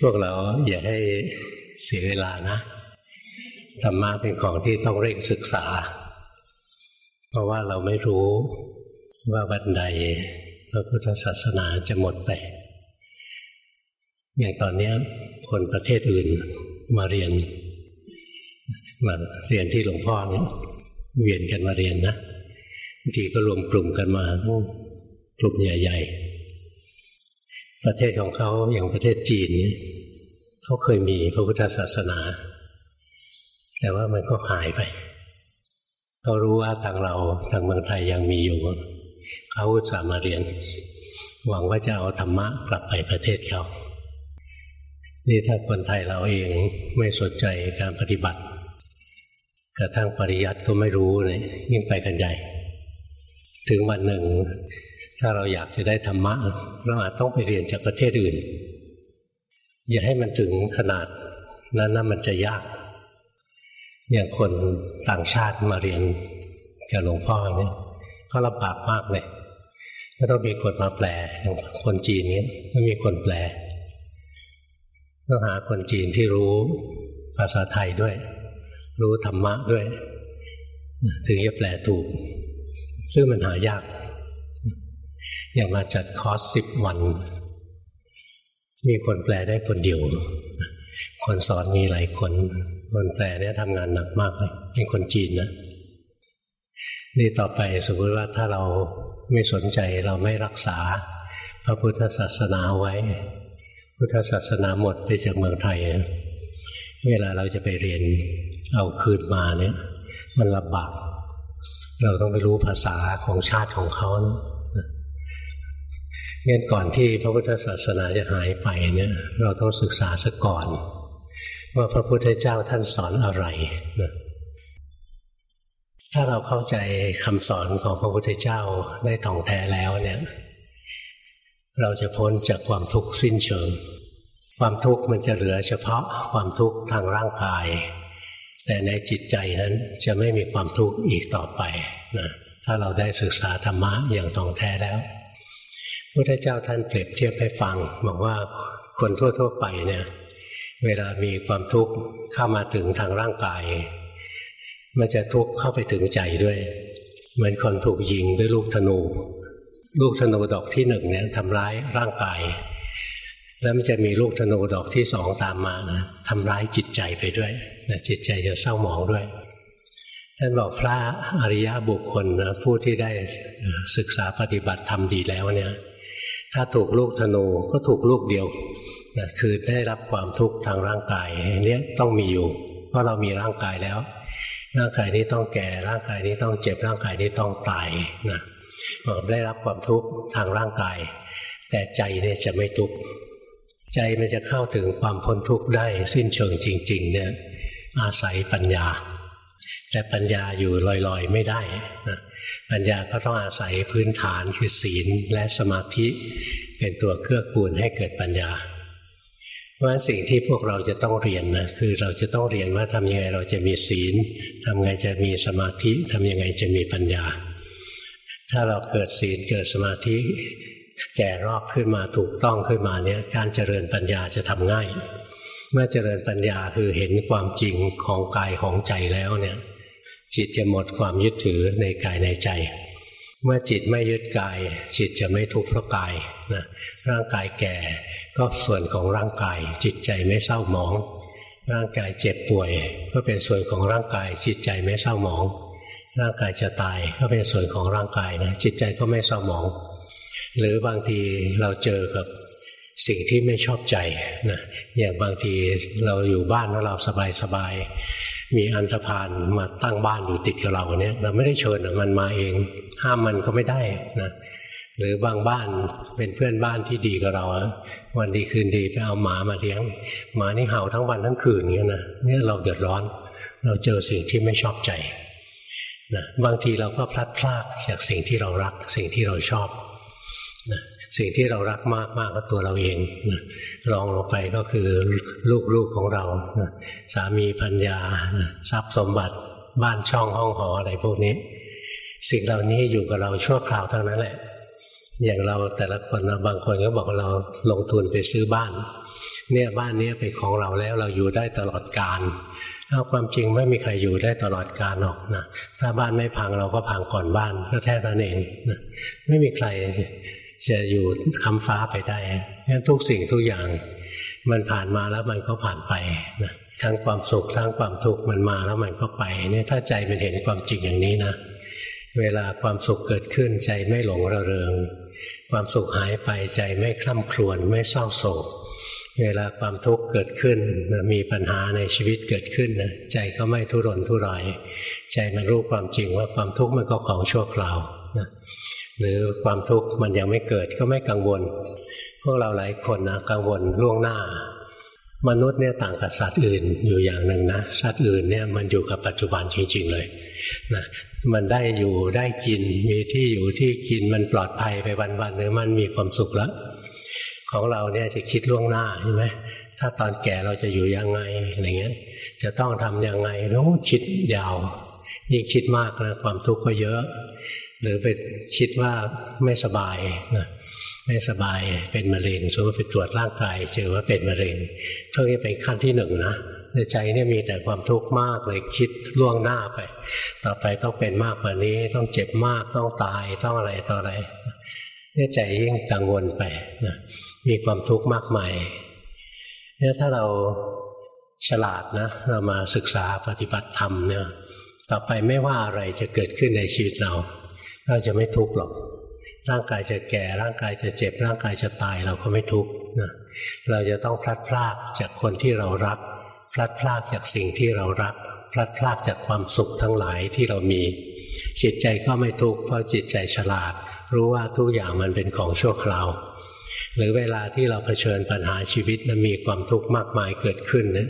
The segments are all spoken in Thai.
พวกเราอย่าให้เสียเวลานะธรรมะเป็นของที่ต้องเร่งศึกษา เพราะว่าเราไม่รู้ว่าวันใดพระพุทธศาสนาจะหมดไป อย่างตอนนี้คนประเทศอื่นมาเรียน มาเรียนที่หลวงพ่อเนี่ยเวียนกันมาเรียนนะบางทีก็รวมกลุ่มกันมา กลุ่มใหญ่ ๆ ประเทศของเขาอย่างประเทศจีนเขาเคยมีพระพุทธศาสนา แต่ว่ามันก็หายไปเขารู้ว่าทางเราทางเมืองไทยยังมีอยู่เขาอุตส่าห์มาเรียน หวังว่าจะเอาธรรมะกลับไปประเทศเขานี่ถ้าคนไทยเราเองไม่สนใจการปฏิบัติกระทั่งปริยัติก็ไม่รู้เลยยิ่งไปกันใหญ่ ถึงวันหนึ่ง ถ้าเราอยากจะได้ธรรมะเราอาจต้องไปเรียนจากประเทศอื่น อย่าให้มันถึงขนาดนั้นนะมันจะยาก อย่างคนต่างชาติมาเรียนกับหลวงพ่อเนี่ยก็ลำบากมากเลยก็ต้องมีคนมาแปลอย่างคนจีนเนี้ยก็มีคนแปลต้องหาคนจีนที่รู้ภาษาไทยด้วย รู้ธรรมะด้วย ถึงจะแปลถูก ซึ่งมันหายาก อย่างมาจัดคอร์สสิบวัน มีคนแปลได้คนเดียว คนสอนมีหลายคน คนแปลเนี่ยทำงานหนักมากเลยเป็นคนจีนนะนี่ต่อไปสมมติว่าถ้าเราไม่สนใจเราไม่รักษา พระพุทธศาสนาไว้ พุทธศาสนาหมดไปจากเมืองไทย เวลาเราจะไปเรียนเอาคืนมาเนี่ย มันลำบากเราต้องไปรู้ภาษาของชาติของเขา งั้นก่อนที่พระพุทธศาสนาจะหายไปเนี่ย เราต้องศึกษาซะก่อน ว่าพระพุทธเจ้าท่านสอนอะไรนะถ้าเราเข้าใจคำสอนของพระพุทธเจ้าได้ท่องแท้แล้วเนี่ย เราจะพ้นจากความทุกข์สิ้นเชิง ความทุกข์มันจะเหลือเฉพาะความทุกข์ทางร่างกาย แต่ในจิตใจนั้นจะไม่มีความทุกข์อีกต่อไปนะถ้าเราได้ศึกษาธรรมะอย่างท่องแท้แล้ว พุทธเจ้าท่านเปรียบเทียบให้ฟังบอกว่าคนทั่ว ๆ ไปเนี่ยเวลามีความทุกข์เข้ามาถึงทางร่างกาย มันจะทุกข์เข้าไปถึงใจด้วยเหมือนคนถูกยิงด้วยลูกธนู ลูกธนูดอกที่หนึ่งเนี่ยทำร้ายร่างกาย แล้วมันจะมีลูกธนูดอกที่สองตามมานะทำร้ายจิตใจไปด้วยนะจิตใจจะเศร้าหมองด้วยท่านบอกพระอริยบุคคลนะผู้ที่ได้ศึกษาปฏิบัติทำดีแล้วเนี่ย ถ้าถูกลูกธนูก็ถูกลูกเดียวนะคือได้รับความทุกข์ทางร่างกายเนี้ยต้องมีอยู่ เพราะเรามีร่างกายแล้ว ร่างกายนี้ต้องแก่ร่างกายนี้ต้องเจ็บร่างกายนี้ต้องตายนะบอกได้รับความทุกข์ทางร่างกาย แต่ใจเนี่ยจะไม่ทุกข์ใจมันจะเข้าถึงความพ้นทุกข์ได้สิ้นเชิงจริง ๆ เนี่ยอาศัยปัญญา แต่ปัญญาอยู่ลอยๆไม่ได้นะ ปัญญาก็ต้องอาศัยพื้นฐานคือศีลและสมาธิเป็นตัวเครื่อกูลให้เกิดปัญญาเพราะฉะนั้นสิ่งที่พวกเราจะต้องเรียนนะคือเราจะต้องเรียนว่าทำยังไงเราจะมีศีลทำยังไงจะมีสมาธิทำยังไงจะมีปัญญา ถ้าเราเกิดศีลเกิดสมาธิ แก่รอบขึ้นมาถูกต้องขึ้นมาเนี่ยการเจริญปัญญาจะทำง่าย เมื่อเจริญปัญญาคือเห็นความจริงของกายของใจแล้วเนี่ย จิตจะหมดความยึดถือในกายในใจ เมื่อจิตไม่ยึดกาย จิตจะไม่ทุกข์เพราะกายนะร่างกายแก่ก็ส่วนของร่างกาย จิตใจไม่เศร้าหมอง ร่างกายเจ็บป่วย ก็เป็นส่วนของร่างกาย จิตใจไม่เศร้าหมอง ร่างกายจะตายก็เป็นส่วนของร่างกายนะจิตใจก็ไม่เศร้าหมอง หรือบางทีเราเจอกับสิ่งที่ไม่ชอบใจนะอย่างบางทีเราอยู่บ้านแล้วเราสบายสบาย มีอันธพาลมาตั้งบ้านอยู่ติดกับเราเนี่ยเราไม่ได้เชิญมันมาเอง ห้ามมันก็ไม่ได้นะหรือบางบ้านเป็นเพื่อนบ้านที่ดีกับเรา วันดีคืนดีไปเอาหมามาเลี้ยง หมานี่เห่าทั้งวันทั้งคืนเงี้ยนะเนี่ยเราเดือดร้อน เราเจอสิ่งที่ไม่ชอบใจนะบางทีเราก็พลัดพรากจากสิ่งที่เรารัก สิ่งที่เราชอบนะ สิ่งที่เรารักมากมากก็ตัวเราเองนะรองลงไปก็คือลูกๆของเรานะสามีพัญญานะทรัพย์สมบัติบ้านช่องห้องหออะไรพวกนี้ สิ่งเหล่านี้อยู่กับเราชั่วคราวเท่านั้นแหละ อย่างเราแต่ละคนนะบางคนก็บอกว่าเราลงทุนไปซื้อบ้าน เนี่ยบ้านนี้เป็นของเราแล้วเราอยู่ได้ตลอดกาลเอาความจริงไม่มีใครอยู่ได้ตลอดกาลหรอกนะถ้าบ้านไม่พังเราก็พังก่อนบ้านก็แค่นั้นเองนะไม่มีใคร จะอยู่คำฟ้าไปได้งั้นทุกสิ่งทุกอย่างมันผ่านมาแล้วมันก็ผ่านไปนะทั้งความสุขทั้งความทุกข์มันมาแล้วมันก็ไปเนี่ยถ้าใจมันเห็นความจริงอย่างนี้นะ เวลาความสุขเกิดขึ้นใจไม่หลงระเริง ความสุขหายไปใจไม่คล่ำครวญไม่เศร้าโศก เวลาความทุกข์เกิดขึ้นมีปัญหาในชีวิตเกิดขึ้นนะใจก็ไม่ทุรนทุราย ใจมันรู้ความจริงว่าความทุกข์มันก็ของชั่วคราวนะ หรือความทุกข์มันยังไม่เกิดก็ไม่กังวล พวกเราหลายคนนะกังวลล่วงหน้า มนุษย์เนี่ยต่างกับสัตว์อื่นอยู่อย่างหนึ่งนะสัตว์อื่นเนี่ยมันอยู่กับปัจจุบันจริง ๆ เลยนะมันได้อยู่ได้กินมีที่อยู่ที่กินมันปลอดภัยไปวันๆหรือมันมีความสุขแล้วของเราเนี่ยจะคิดล่วงหน้าใช่ไหมถ้าตอนแก่เราจะอยู่ยังไงอะไรเงี้ย จะต้องทำยังไงโน้คิดยาว ยิ่งคิดมากนะความทุกข์ก็เยอะ หรือไปคิดว่าไม่สบายนะไม่สบายเป็นมะเร็งสมมติไปตรวจร่างกายเจอว่าเป็นมะเร็งเพิ่งจะเป็นขั้นที่หนึ่งนะในใจเนี่ยมีแต่ความทุกข์มากเลยคิดล่วงหน้าไป ต่อไปต้องเป็นมากกว่านี้ต้องเจ็บมากต้องตายต้องอะไรต่ออะไรเนี่ยใจยิ่งกังวลไปนะมีความทุกข์มากมายเนี่ยถ้าเราฉลาดนะเรามาศึกษาปฏิบัติธรรมเนี่ยต่อไปไม่ว่าอะไรจะเกิดขึ้นในชีวิตเรา เราจะไม่ทุกข์หรอก ร่างกายจะแก่ ร่างกายจะเจ็บ ร่างกายจะตายเราก็ไม่ทุกข์นะเราจะต้องพลัดพรากจากคนที่เรารัก พลัดพรากจากสิ่งที่เรารัก พลัดพรากจากความสุขทั้งหลายที่เรามี จิตใจก็ไม่ทุกข์เพราะจิตใจฉลาด รู้ว่าทุกอย่างมันเป็นของชั่วคราว หรือเวลาที่เราเผชิญปัญหาชีวิตและมีความทุกข์มากมายเกิดขึ้นนะ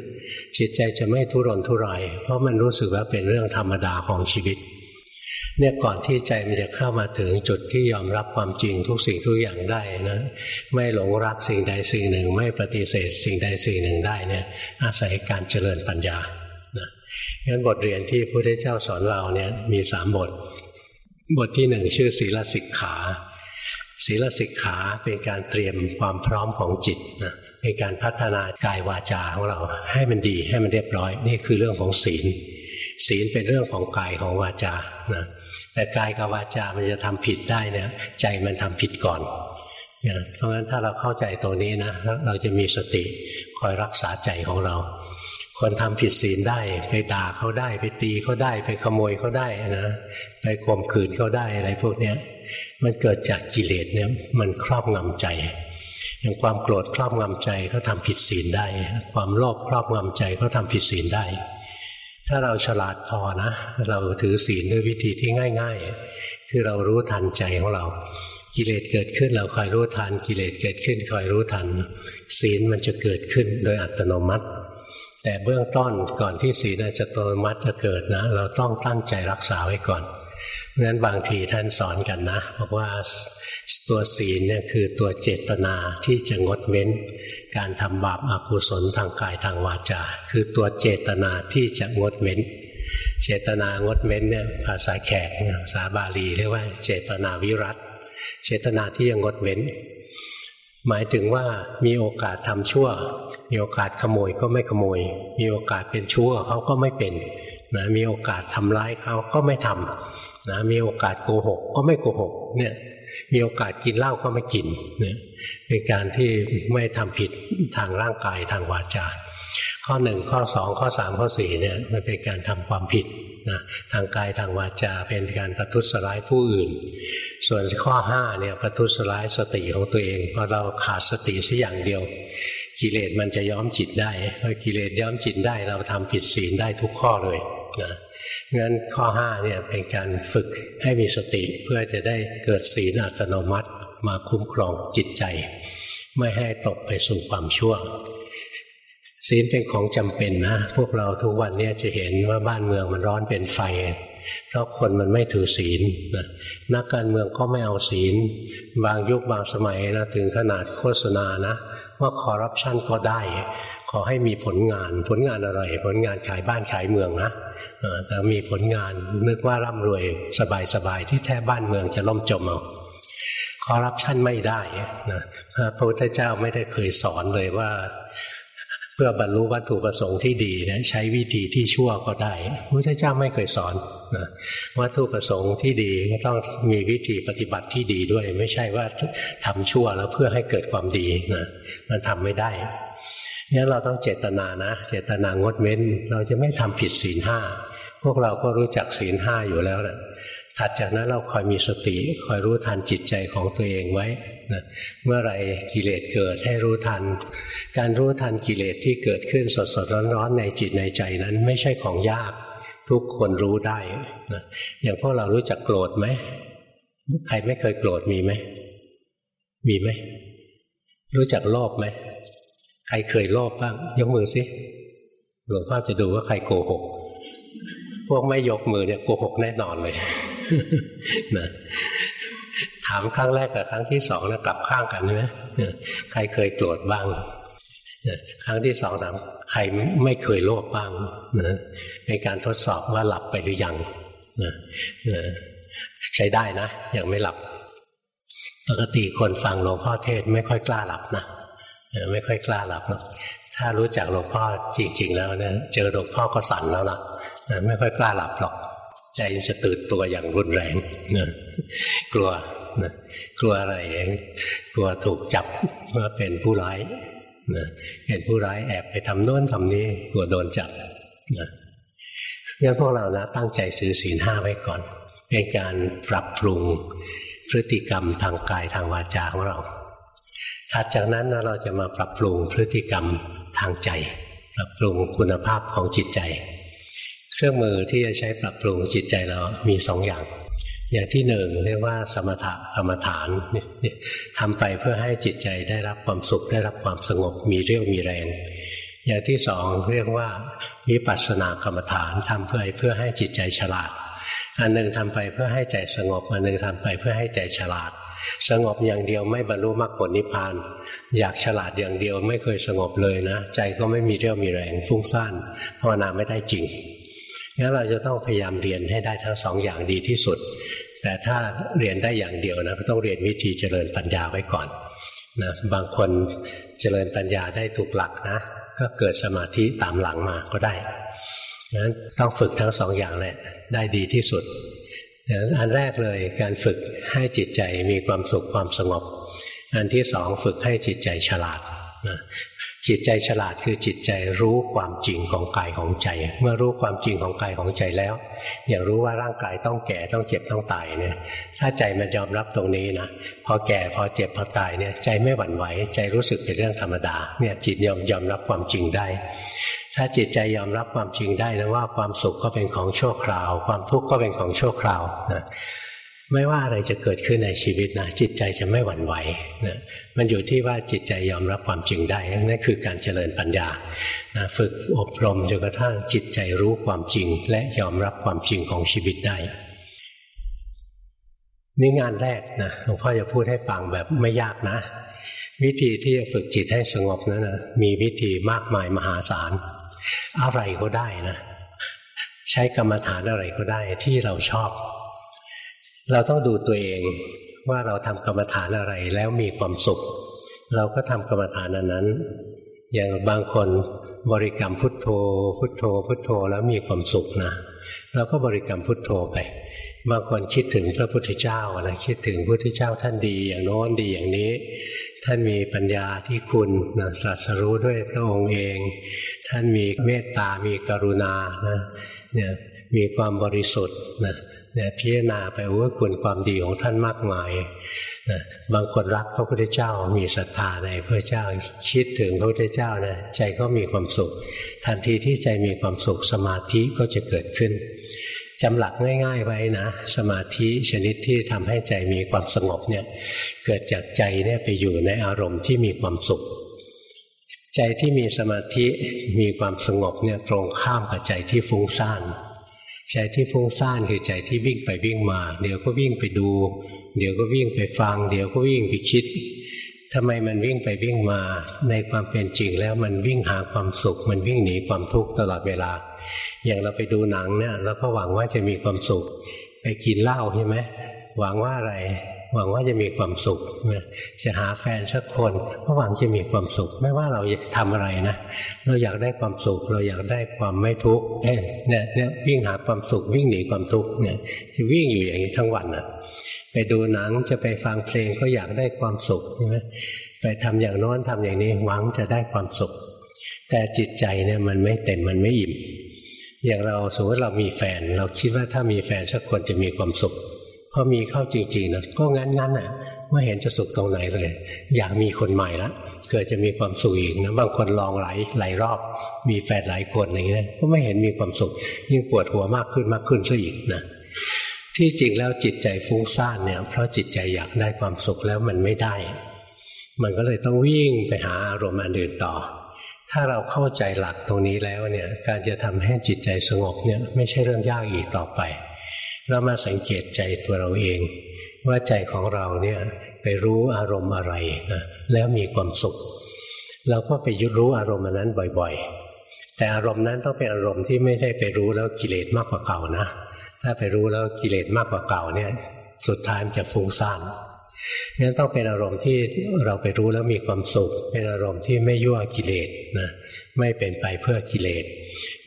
จิตใจจะไม่ทุรนทุราย เพราะมันรู้สึกว่าเป็นเรื่องธรรมดาของชีวิต เนี่ยก่อนที่ใจมันจะเข้ามาถึงจุดที่ยอมรับความจริงทุกสิ่งทุกอย่างได้นะไม่หลงรักสิ่งใดสิ่งหนึ่ง ไม่ปฏิเสธสิ่งใดสิ่งหนึ่งได้เนี่ยอาศัยการเจริญปัญญานะงั้นบทเรียนที่พระพุทธเจ้าสอนเราเนี่ยมีสามบท บทที่หนึ่งชื่อศีลสิกขาศีลสิกขาเป็นการเตรียมความพร้อมของจิตนะเป็นการพัฒนากายวาจาของเรา ให้มันดีให้มันเรียบร้อย นี่คือเรื่องของศีล ศีลเป็นเรื่องของกายของวาจานะแต่กายกับวาจา มันจะทำผิดได้เนี่ยใจมันทำผิดก่อนเพราะฉะนั้นถ้าเราเข้าใจตัวนี้นะเราจะมีสติคอยรักษาใจของเรา คนทำผิดศีลได้ไปด่าเขาได้ไปตีเขาได้ไปขโมยเขาได้นะไปข่มขืนเขาได้อะไรพวกนี้มันเกิดจากกิเลสเนี่ยมันครอบงำใจอย่างความโกรธครอบงำใจก็ทำผิดศีลได้ ความโลภครอบงำใจก็ทำผิดศีลได้ ถ้าเราฉลาดพอนะ เราถือศีลด้วยวิธีที่ง่าย ๆ คือเรารู้ทันใจของเรา กิเลสเกิดขึ้นเราคอยรู้ทัน กิเลสเกิดขึ้นคอยรู้ทัน ศีลมันจะเกิดขึ้นโดยอัตโนมัติ แต่เบื้องต้นก่อนที่ศีลจะอัตโนมัติจะเกิดนะ เราต้องตั้งใจรักษาไว้ก่อนงั้นบางทีท่านสอนกันนะบอกว่าตัวศีลเนี่ยคือตัวเจตนาที่จะงดเว้น การทำบาปอากุศลทางกายทางวาจา คือตัวเจตนาที่จะงดเว้น เจตนางดเว้นเนี่ยภาษาแขกภาษาบาลีเรียกว่าเจตนาวิรัตเจตนาที่ยังงดเว้น หมายถึงว่ามีโอกาสทำชั่ว มีโอกาสขโมยก็ไม่ขโมย มีโอกาสเป็นชั่วเขาก็ไม่เป็นนะมีโอกาสทำร้ายเขาก็ไม่ทำนะมีโอกาสโกหก ก็ไม่โกหกเนี่ย มีโอกาสกินเหล้าก็ไม่กินเนี่ยเป็นการที่ไม่ทำผิดทางร่างกายทางวาจาข้อหนึ่งข้อสองข้อสามข้อสี่เนี่ยมันเป็นการทำความผิดนะทางกายทางวาจาเป็นการประทุษร้ายผู้อื่น ส่วนข้อห้าเนี่ยประทุษร้ายสติของตัวเองเพอเราขาดสติสักอย่างเดียว กิเลสมันจะย้อมจิตได้พอกิเลสย้อมจิตได้เราทำผิดศีลได้ทุกข้อเลยนะ งั้นข้อห้าเนี่ยเป็นการฝึกให้มีสติเพื่อจะได้เกิดศีลอัตโนมัติมาคุ้มครองจิตใจ ไม่ให้ตกไปสู่ความชั่ว ศีลเป็นของจำเป็นนะ พวกเราทุกวันนี้จะเห็นว่าบ้านเมืองมันร้อนเป็นไฟ เพราะคนมันไม่ถือศีลนะนักการเมืองก็ไม่เอาศีล บางยุคบางสมัยนะถึงขนาดโฆษณานะว่าคอร์รัปชันก็ได้ ขอให้มีผลงานผลงานอะไร ผลงานขายบ้านขายเมืองนะ แต่มีผลงานนึกว่าร่ำรวยสบายๆที่แท้บ้านเมืองจะล่มจมเอาคอร์รัปชันไม่ได้นะพระพุทธเจ้าไม่ได้เคยสอนเลยว่า เพื่อบรรลุวัตถุประสงค์ที่ดีนะใช้วิธีที่ชั่วก็ได้พระพุทธเจ้าไม่เคยสอนนะวัตถุประสงค์ที่ดีก็ต้องมีวิธีปฏิบัติที่ดีด้วย ไม่ใช่ว่าทำชั่วแล้วเพื่อให้เกิดความดีนะมันทำไม่ได้ นี่เราต้องเจตนานะ เจตนางดเว้น เราจะไม่ทำผิดศีลห้าพวกเราก็รู้จักศีลห้าอยู่แล้วแหละถัดจากนั้นเราคอยมีสติคอยรู้ทันจิตใจของตัวเองไว้นะเมื่อไรกิเลสเกิดให้รู้ทัน การรู้ทันกิเลสที่เกิดขึ้นสดสดร้อนๆในจิตในใจนั้นไม่ใช่ของยาก ทุกคนรู้ได้นะอย่างพวกเรารู้จักโกรธไหมใครไม่เคยโกรธมีไหมมีไหมรู้จักโลภไหม ใครเคยโลภบ้างยกมือสิหลวงพ่อจะดูว่าใครโกหก พวกไม่ยกมือเนี่ยโกหกแน่นอนเลยนะถามครั้งแรกกับครั้งที่สองนะกลับข้างกันใช่ไหมใครเคยโกรธบ้างครั้งที่สองถามใครไม่เคยโลภบ้างนะในการทดสอบว่าหลับไปหรือยังนะใช้ได้นะยังไม่หลับ ปกติคนฟังหลวงพ่อเทศไม่ค่อยกล้าหลับนะ ไม่ค่อยกล้าหลับหรอกถ้ารู้จักหลวงพ่อจริง ๆ แล้วนะเจอหลวงพ่อก็สั่นแล้วนะไม่ค่อยกล้าหลับหรอก ใจจะตื่นตัวอย่างรุนแรงนะกลัวนะกลัวอะไรกลัวถูกจับว่าเป็นผู้ร้ายนะเห็นผู้ร้ายแอบไปทำโน้นทำนี้กลัวโดนจับนะงั้นพวกเรานะตั้งใจซื้อศีลห้าไว้ก่อน เป็นการปรับปรุงพฤติกรรมทางกายทางวาจาของเรา ถัดจากนั้นเราจะมาปรับปรุงพฤติกรรมทางใจ ปรับปรุงคุณภาพของจิตใจ เครื่องมือที่จะใช้ปรับปรุงจิตใจเรามีสองอย่าง อย่างที่หนึ่งเรียกว่าสมถะกรรมฐานทำไปเพื่อให้จิตใจได้รับความสุขได้รับความสงบมีเรี่ยวมีแรง อย่างที่สองเรียกว่าวิปัสสนากรรมฐานทำเพื่อเพื่อให้จิตใจฉลาด อันหนึ่งทำไปเพื่อให้ใจสงบอันหนึ่งทำไปเพื่อให้ใจฉลาด สงบอย่างเดียวไม่บรรลุมรรคผลนิพพาน อยากฉลาดอย่างเดียวไม่เคยสงบเลยนะ ใจก็ไม่มีเรี่ยวมีแรงฟุ้งซ่านภาวนาไม่ได้จริงงั้นเราจะต้องพยายามเรียนให้ได้ทั้งสองอย่างดีที่สุด แต่ถ้าเรียนได้อย่างเดียวนะก็ต้องเรียนวิธีเจริญปัญญาไว้ก่อนนะบางคนเจริญปัญญาได้ถูกหลักนะ ก็เกิดสมาธิตามหลังมาก็ได้นั้นต้องฝึกทั้งสองอย่างแหละได้ดีที่สุด อันแรกเลยการฝึกให้จิตใจมีความสุขความสงบ อันที่สองฝึกให้จิตใจฉลาดนะจิตใจฉลาดคือจิตใจรู้ความจริงของกายของใจ เมื่อรู้ความจริงของกายของใจแล้ว อย่างรู้ว่าร่างกายต้องแก่ต้องเจ็บต้องตายเนี่ย ถ้าใจมันยอมรับตรงนี้นะพอแก่พอเจ็บพอตายเนี่ยใจไม่หวั่นไหวใจรู้สึกเป็นเรื่องธรรมดาเนี่ยจิตยอมยอมรับความจริงได้ ถ้าจิตใจยอมรับความจริงได้นะว่าความสุขก็เป็นของชั่วคราว ความทุกข์ก็เป็นของชั่วคราวนะไม่ว่าอะไรจะเกิดขึ้นในชีวิตนะจิตใจจะไม่หวั่นไหวนะมันอยู่ที่ว่าจิตใจยอมรับความจริงได้นั่นคือการเจริญปัญญานะฝึกอบรมจนกระทั่งจิตใจรู้ความจริง และยอมรับความจริงของชีวิตได้นี่งานแรกนะหลวงพ่อจะพูดให้ฟังแบบไม่ยากนะ วิธีที่จะฝึกจิตให้สงบนั้นนะมีวิธีมากมายมหาศาล อะไรก็ได้นะใช้กรรมฐานอะไรก็ได้ที่เราชอบ เราต้องดูตัวเองว่าเราทำกรรมฐานอะไรแล้วมีความสุข เราก็ทำกรรมฐานอันนั้น อย่างบางคนบริกรรมพุทโธ พุทโธ พุทโธแล้วมีความสุขนะเราก็บริกรรมพุทโธไป บางคนคิดถึงพระพุทธเจ้านะคิดถึงพระพุทธเจ้าท่านดีอย่างโน้นดีอย่างนี้ ท่านมีปัญญาที่คุณนะตรัสรู้ด้วยพระองค์เอง ท่านมีเมตตามีกรุณานะเนี่ยมีความบริสุทธิ์นะเนี่ยพิจารณาไปว่าคุณความดีของท่านมากมายนะบางคนรักพระพุทธเจ้ามีศรัทธาในพระเจ้าคิดถึงพระพุทธเจ้านะใจก็มีความสุข ทันทีที่ใจมีความสุขสมาธิก็จะเกิดขึ้น จำหลักง่ายๆไว้นะ สมาธิชนิดที่ทำให้ใจมีความสงบเนี่ยเกิดจากใจเนี่ยไปอยู่ในอารมณ์ที่มีความสุข ใจที่มีสมาธิมีความสงบเนี่ยตรงข้ามกับใจที่ฟุ้งซ่านใจที่ฟุ้งซ่านคือใจที่วิ่งไปวิ่งมา เดี๋ยวก็วิ่งไปดู เดี๋ยวก็วิ่งไปฟัง เดี๋ยวก็วิ่งไปคิดทำไมมันวิ่งไปวิ่งมาในความเป็นจริงแล้วมันวิ่งหาความสุข มันวิ่งหนีความทุกข์ตลอดเวลา อย่างเราไปดูหนังเนี่ยเราก็หวังว่าจะมีความสุข ไปกินเหล้าใช่ไหมหวังว่าอะไร หวังว่าจะมีความสุขจะหาแฟนสักคนก็หวังจะมีความสุข ไม่ว่าเราจะทำอะไรนะเราอยากได้ความสุข เราอยากได้ความไม่ทุกข์เนี่ยเนี่ยวิ่งหาความสุขวิ่งหนีความทุกข์เนี่ยวิ่งอยู่อย่างนี้ทั้งวันอะไปดูหนังจะไปฟังเพลงก็อยากได้ความสุขใช่ไหมไปทำอย่างโน้นทำอย่างนี้หวังจะได้ความสุข แต่จิตใจเนี่ยมันไม่เต็มมันไม่อิ่ม อย่างเราสมมติเรามีแฟน เราคิดว่าถ้ามีแฟนสักคนจะมีความสุขพอมีเข้าจริงๆนะก็งั้นๆอะไม่เห็นจะสุขตรงไหนเลย อยากมีคนใหม่ละเกิดจะมีความสุขอีกนะบางคนลองหลายหลายรอบ มีแฟนหลายคนอย่างเงี้ยก็ไม่เห็นมีความสุข ยิ่งปวดหัวมากขึ้นมากขึ้นซะอีกนะที่จริงแล้วจิตใจฟุ้งซ่านเนี่ย เพราะจิตใจอยากได้ความสุขแล้วมันไม่ได้ มันก็เลยต้องวิ่งไปหาอารมณ์อันอื่นต่อ ถ้าเราเข้าใจหลักตรงนี้แล้วเนี่ยการจะทำให้จิตใจสงบเนี่ยไม่ใช่เรื่องยากอีกต่อไป เรามาสังเกตใจตัวเราเอง ว่าใจของเราเนี่ยไปรู้อารมณ์อะไรนะแล้วมีความสุข เราก็ไปยุรู้อารมณ์นั้นบ่อยๆ แต่อารมณ์นั้นต้องเป็นอารมณ์ที่ไม่ได้ไปรู้แล้วกิเลสมากกว่าเก่านะ ถ้าไปรู้แล้วกิเลสมากกว่าเก่าเนี่ยสุดท้ายมันจะฟุ้งซ่าน งั้นต้องเป็นอารมณ์ที่เราไปรู้แล้วมีความสุข เป็นอารมณ์ที่ไม่ยั่วกิเลสนะไม่เป็นไปเพื่อกิเลส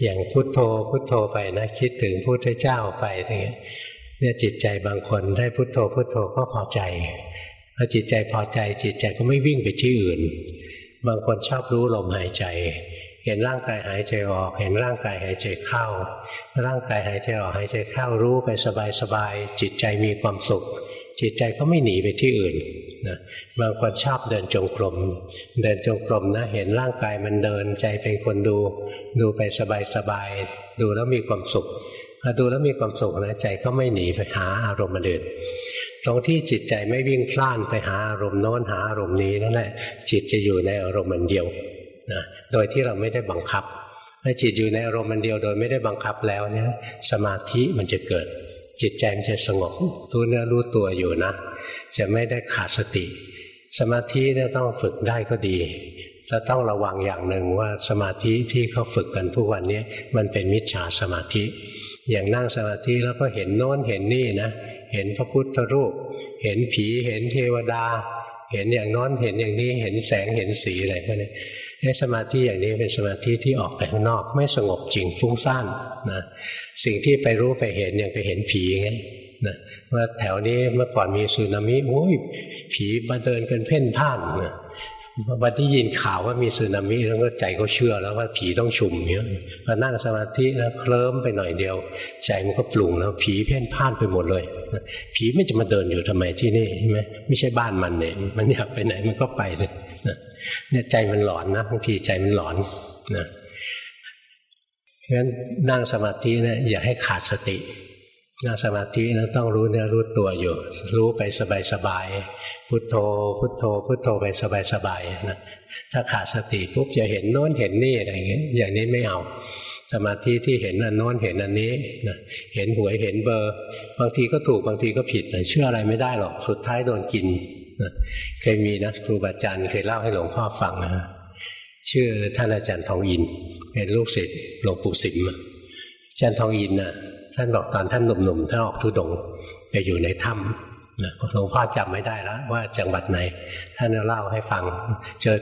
อย่างพุทโธพุทโธไปนะคิดถึงพุทธเจ้าไปอย่างเงี้ยเนี่ยจิตใจบางคนได้พุทโธพุทโธก็พอใจพอจิตใจพอใจจิตใจก็ไม่วิ่งไปที่อื่น บางคนชอบรู้ลมหายใจ เห็นร่างกายหายใจออก เห็นร่างกายหายใจเข้า ร่างกายหายใจออกหายใจเข้ารู้ไปสบายๆจิตใจมีความสุข จิตใจก็ไม่หนีไปที่อื่นนะบางคนชอบเดินจงกรม เดินจงกรมนะ เห็นร่างกายมันเดินใจเป็นคนดู ดูไปสบายๆ ดูแล้วมีความสุขพอดูแล้วมีความสุขนะใจก็ไม่หนีไปหาอารมณ์อื่นตรงที่จิตใจไม่วิ่งพล่านไปหาอารมณ์โน้นหาอารมณ์นี้นั่นแหละจิตจะอยู่ในอารมณ์มันเดียวนะโดยที่เราไม่ได้บังคับถ้าจิตอยู่ในอารมณ์มันเดียวโดยไม่ได้บังคับแล้วเนี่ยสมาธิมันจะเกิด จิตใจมันจะสงบรู้เนื้อรู้ตัวอยู่นะ จะไม่ได้ขาดสติ สมาธิเนี่ยต้องฝึกได้ก็ดี จะต้องระวังอย่างหนึ่งว่าสมาธิที่เขาฝึกกันทุกวันนี้มันเป็นมิจฉาสมาธิ อย่างนั่งสมาธิแล้วก็เห็นโน้นเห็นนี่นะเห็นพระพุทธรูป เห็นผีเห็นเทวดา เห็นอย่างน้นเห็นอย่างนี้เห็นแสงเห็นสีอะไรพวกนี้ นี่สมาธิอย่างนี้เป็นสมาธิที่ออกไปข้างนอกไม่สงบจริงฟุ้งซ่านนะสิ่งที่ไปรู้ไปเห็นอย่างไปเห็นผีไงนะว่าแถวนี้เมื่อก่อนมีสึนามิโอ้ยผีมาเดินกันเพ่นพ่านนะวันที่ยินข่าวว่ามีสึนามิแล้วก็ใจก็เชื่อแล้วว่าผีต้องชุมเนี้ยพอนั่งสมาธิแล้วเคลิ้มไปหน่อยเดียว ใจมันก็ปรุงแล้วผีเพ่นพ่านไปหมดเลยผีไม่จะมาเดินอยู่ทำไมที่นี่ใช่ไหมไม่ใช่บ้านมันเนี่ยมันอยากไปไหนมันก็ไปเลย เนี่ยใจมันหลอนนะบางทีใจมันหลอนนะงั้นนั่งสมาธิเนี่ยอย่าให้ขาดสติ นั่งสมาธินะต้องรู้เนื้อรู้ตัวอยู่ รู้ไปสบายๆพุทโธ พุทโธ พุทโธไปสบายๆนะถ้าขาดสติปุ๊บจะเห็นโน้นเห็นนี่อะไรอย่างเงี้ยอย่างนี้ไม่เอา สมาธิที่เห็นอันโน้นเห็นอันนี้นะเห็นหวยเห็นเบอร์ บางทีก็ถูกบางทีก็ผิดนะเชื่ออะไรไม่ได้หรอกสุดท้ายโดนกิน เคยมีนะครูบาอาจารย์เคยเล่าให้หลวงพ่อฟังนะชื่อท่านอาจารย์ทองอิน เป็นลูกศิษย์หลวงปู่สิมอาจารย์ทองอินน่ะท่านบอกตอนท่านหนุ่มๆท่านออกทุดงไปอยู่ในถ้ำนะหลวงพ่อจำไม่ได้แล้วว่าจังหวัดไหน ท่านเล่าให้ฟัง เจอ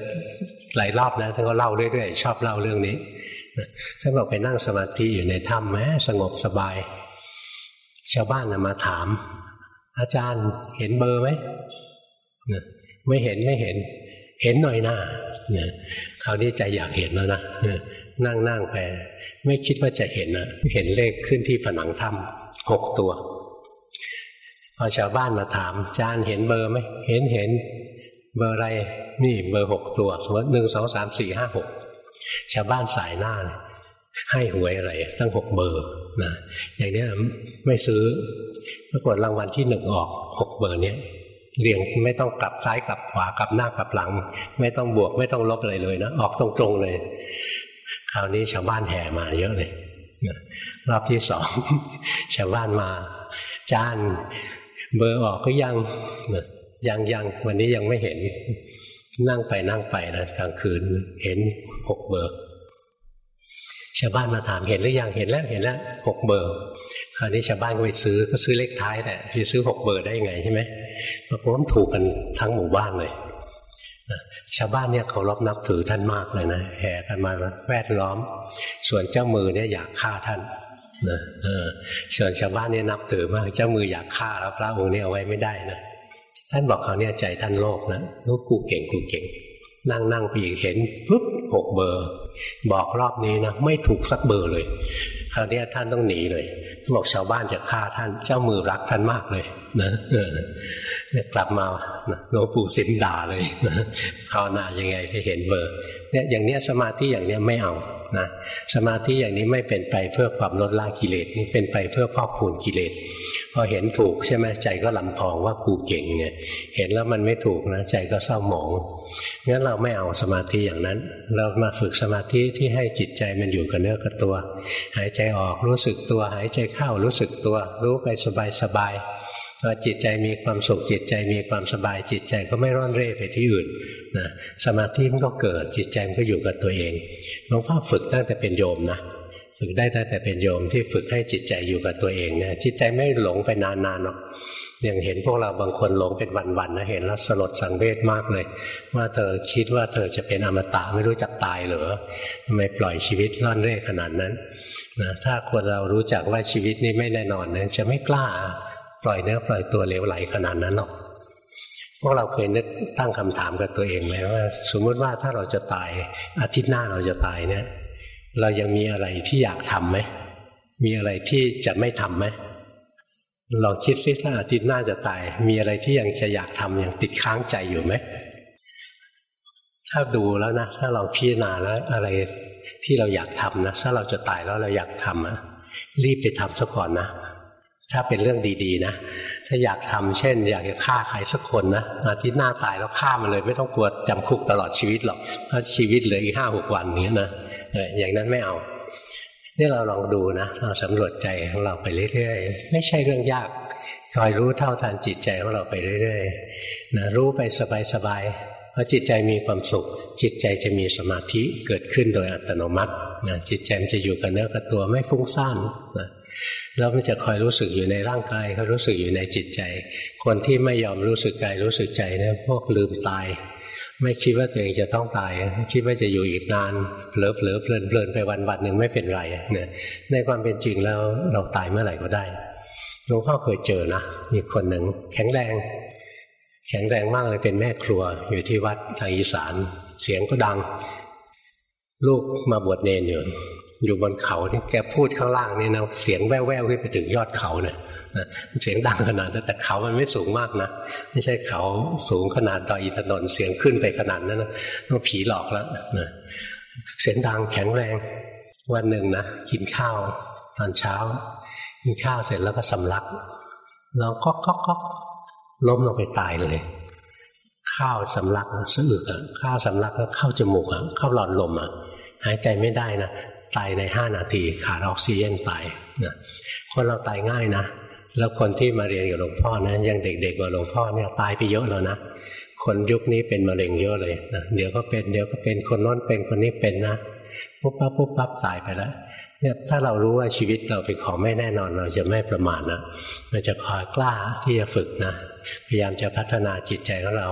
หลายรอบนะท่านก็เล่าเรื่อยๆชอบเล่าเรื่องนี้ท่านบอกไปนั่งสมาธิอยู่ในถ้ำแม้สงบสบาย ชาวบ้านนะมาถาม อาจารย์เห็นเบอร์ไหม ไม่เห็นไม่เห็น เห็นหน่อยหน้านี่ยคราวนี้ใจอยากเห็นแล้วนะนั่งนั่งไปไม่คิดว่าจะเห็นนะเห็นเลขขึ้นที่ผนังถ้ำหกตัวพอชาวบ้านมาถามจานเห็นเบอร์ไหมเห็นเห็นเบอร์อะไรนี่เบอร์หกตัวสมมติหนึ่งสองสามสี่ห้าหกชาวบ้านสายหน้าให้หวยอะไรตั้งหกเบอร์นะอย่างนี้ไม่ซื้อปรากฏรางวัลที่หนึ่งออกหกเบอร์เนี้ย เรียงไม่ต้องกลับซ้ายกลับขวากลับหน้ากลับหลัง ไม่ต้องบวกไม่ต้องลบอะไรเลยนะออกตรงๆเลย คราวนี้ชาวบ้านแห่มาเยอะเลยรอบที่สองชาวบ้านมาจานเบอร์ออกก็ยังยังยังวันนี้ยังไม่เห็น นั่งไปนั่งไปนะกลางคืนเห็นหกเบอร์ชาวบ้านมาถามเห็นหรือยังเห็นแล้วเห็นแล้วหกเบอร์คราวนี้ชาวบ้านก็ไปซื้อก็ซื้อเลขท้ายแหละพี่ซื้อหกเบอร์ได้ยังไงใช่ไหม ปรากฏว่าถูกกันทั้งหมู่บ้านเลยชาวบ้านเนี่ยเคารพนับถือท่านมากเลยนะแห่กันมาแวดล้อม ส่วนเจ้ามือเนี่ยอยากฆ่าท่านนะส่วนชาวบ้านเนี่ยนับถือมากเจ้ามืออยากฆ่าแล้วพระองค์เนี่ยเอาไว้ไม่ได้นะท่านบอกเขาเนี่ยใจท่านโลภนะลูกกูเก่งกูเก่ง นั่งนั่งไปอีกเห็นปุ๊บหกเบอร์ บอกรอบนี้นะไม่ถูกสักเบอร์เลย ราวนี้ท่านต้องหนีเลยท่านบอกชาวบ้านจะฆ่าท่าน เจ้ามือรักท่านมากเลยนะเนี่ยกลับมาหลวงปู่สิมด่าเลยภาวนายังไงให้เห็นเบอร์เนี่ยอย่างเนี้ยสมาธิอย่างเนี้ยไม่เอา นะสมาธิอย่างนี้ไม่เป็นไปเพื่อความลดละกิเลสนี่เป็นไปเพื่อพอกพูนกิเลสพอเห็นถูกใช่ไหมใจก็ลำพองว่ากูเก่งไงเห็นแล้วมันไม่ถูกนะใจก็เศร้าหมองงั้นเราไม่เอาสมาธิอย่างนั้น เรามาฝึกสมาธิที่ให้จิตใจมันอยู่กับเนื้อกับตัว หายใจออกรู้สึกตัว หายใจเข้ารู้สึกตัว รู้ไปสบายสบาย พอจิตใจมีความสุขจิตใจมีความสบายจิตใจก็ไม่ร่อนเร่ไปที่อื่นนะสมาธิมันก็เกิดจิตใจมันก็อยู่กับตัวเองหลวงพ่อฝึกตั้งแต่เป็นโยมนะฝึกได้ตั้งแต่เป็นโยมที่ฝึกให้จิตใจอยู่กับตัวเองเนี่ยจิตใจไม่หลงไปนานๆหรอกอย่างเห็นพวกเราบางคนหลงเป็นวันๆนะเห็นแล้วสลดสังเวชมากเลย ว่าเธอคิดว่าเธอจะเป็นอมตะไม่รู้จักตายเหรอทำไมปล่อยชีวิตล่อนเร่ขนาดนั้นนะถ้าคนเรารู้จักว่าชีวิตนี้ไม่แน่นอนเนี่ยจะไม่กล้า ปล่อยเนื้อปล่อยตัวเหลวไหลขนาดนั้นหรอกพวกเราเคยนึกตั้งคำถามกับตัวเองไหมว่า สมมติว่าถ้าเราจะตายอาทิตย์หน้าเราจะตายเนี่ย เรายังมีอะไรที่อยากทำไหมมีอะไรที่จะไม่ทำไหมลองคิดซิถ้าอาทิตย์หน้าจะตาย มีอะไรที่ยังจะอยากทำยังติดค้างใจอยู่ไหมถ้าดูแล้วนะถ้าเราพิจารณาแล้วอะไรที่เราอยากทำนะถ้าเราจะตายแล้วเราอยากทำอะรีบไปทำซะก่อนนะ ถ้าเป็นเรื่องดีๆนะ ถ้าอยากทำเช่น อยากจะฆ่าใครสักคนนะอาทิตย์หน้าตายแล้วฆ่ามันเลย ไม่ต้องกลัวจำคุกตลอดชีวิตหรอกเพราะชีวิตเหลืออีกห้าหกวันนี้นะอย่างนั้นไม่เอานี่เราลองดูนะเราสำรวจใจของเราไปเรื่อยๆ ไม่ใช่เรื่องยากคอยรู้เท่าทันจิตใจของเราไปเรื่อยๆนะรู้ไปสบายๆเพราะจิตใจมีความสุข จิตใจจะมีสมาธิเกิดขึ้นโดยอัตโนมัตินะจิตใจมันจะอยู่กับเนื้อกับตัวไม่ฟุ้งซ่านนะ แล้วมันจะคอยรู้สึกอยู่ในร่างกายเขารู้สึกอยู่ในจิตใจ คนที่ไม่ยอมรู้สึกกายรู้สึกใจเนี่ยพวกลืมตาย ไม่คิดว่าตัวเองจะต้องตาย คิดว่าจะอยู่อีกนานเผลอเผลอเพลินเพลินไปวันวันหนึ่งไม่เป็นไรเนี่ยในความเป็นจริงแล้วเราตายเมื่อไหร่ก็ได้หลวงพ่อเคยเจอนะมีคนหนึ่งแข็งแรง แข็งแรงมากเลยเป็นแม่ครัวอยู่ที่วัดทางอีสาน เสียงก็ดัง ลูกมาบวชเนนอยู่ อยู่บนเขาที่แกพูดข้างล่างนี่นะเสียงแว่วๆขึ้นไปถึงยอดเขาเนี่ยเสียงดังขนาดนั้นแต่เขามันไม่สูงมากนะไม่ใช่เขาสูงขนาดดอยอินทนนท์เสียงขึ้นไปขนาดนั้นนะต้องผีหลอกแล้วนะเสียงดังแข็งแรง วันหนึ่งนะกินข้าวตอนเช้า กินข้าวเสร็จแล้วก็สำลักเราก็ก๊อกก๊อกล้มลงไปตายเลย ข้าวสำลักสะอึกอะข้าวสำลักแล้วเข้าจมูกอะเข้าหลอดลมอะหายใจไม่ได้นะ ตายในห้านาทีขาดออกซิเจนตายนะคนเราตายง่ายนะ แล้วคนที่มาเรียนกับหลวงพ่อนะยังเด็กๆกว่าหลวงพ่อเนี่ยตายไปเยอะแล้วนะคนยุคนี้เป็นมะเร็งเยอะเลยนะเดี๋ยวก็เป็นเดี๋ยวก็เป็นคนน้นเป็นคนนี้เป็นนะปุ๊บปั๊บปุ๊บปั๊บตายไปแล้ว เนี่ยถ้าเรารู้ว่าชีวิตเราเป็นของไม่แน่นอนเราจะไม่ประมาทนะเราจะคอยกล้าที่จะฝึกนะ พยายามจะพัฒนาจิตใจของเรา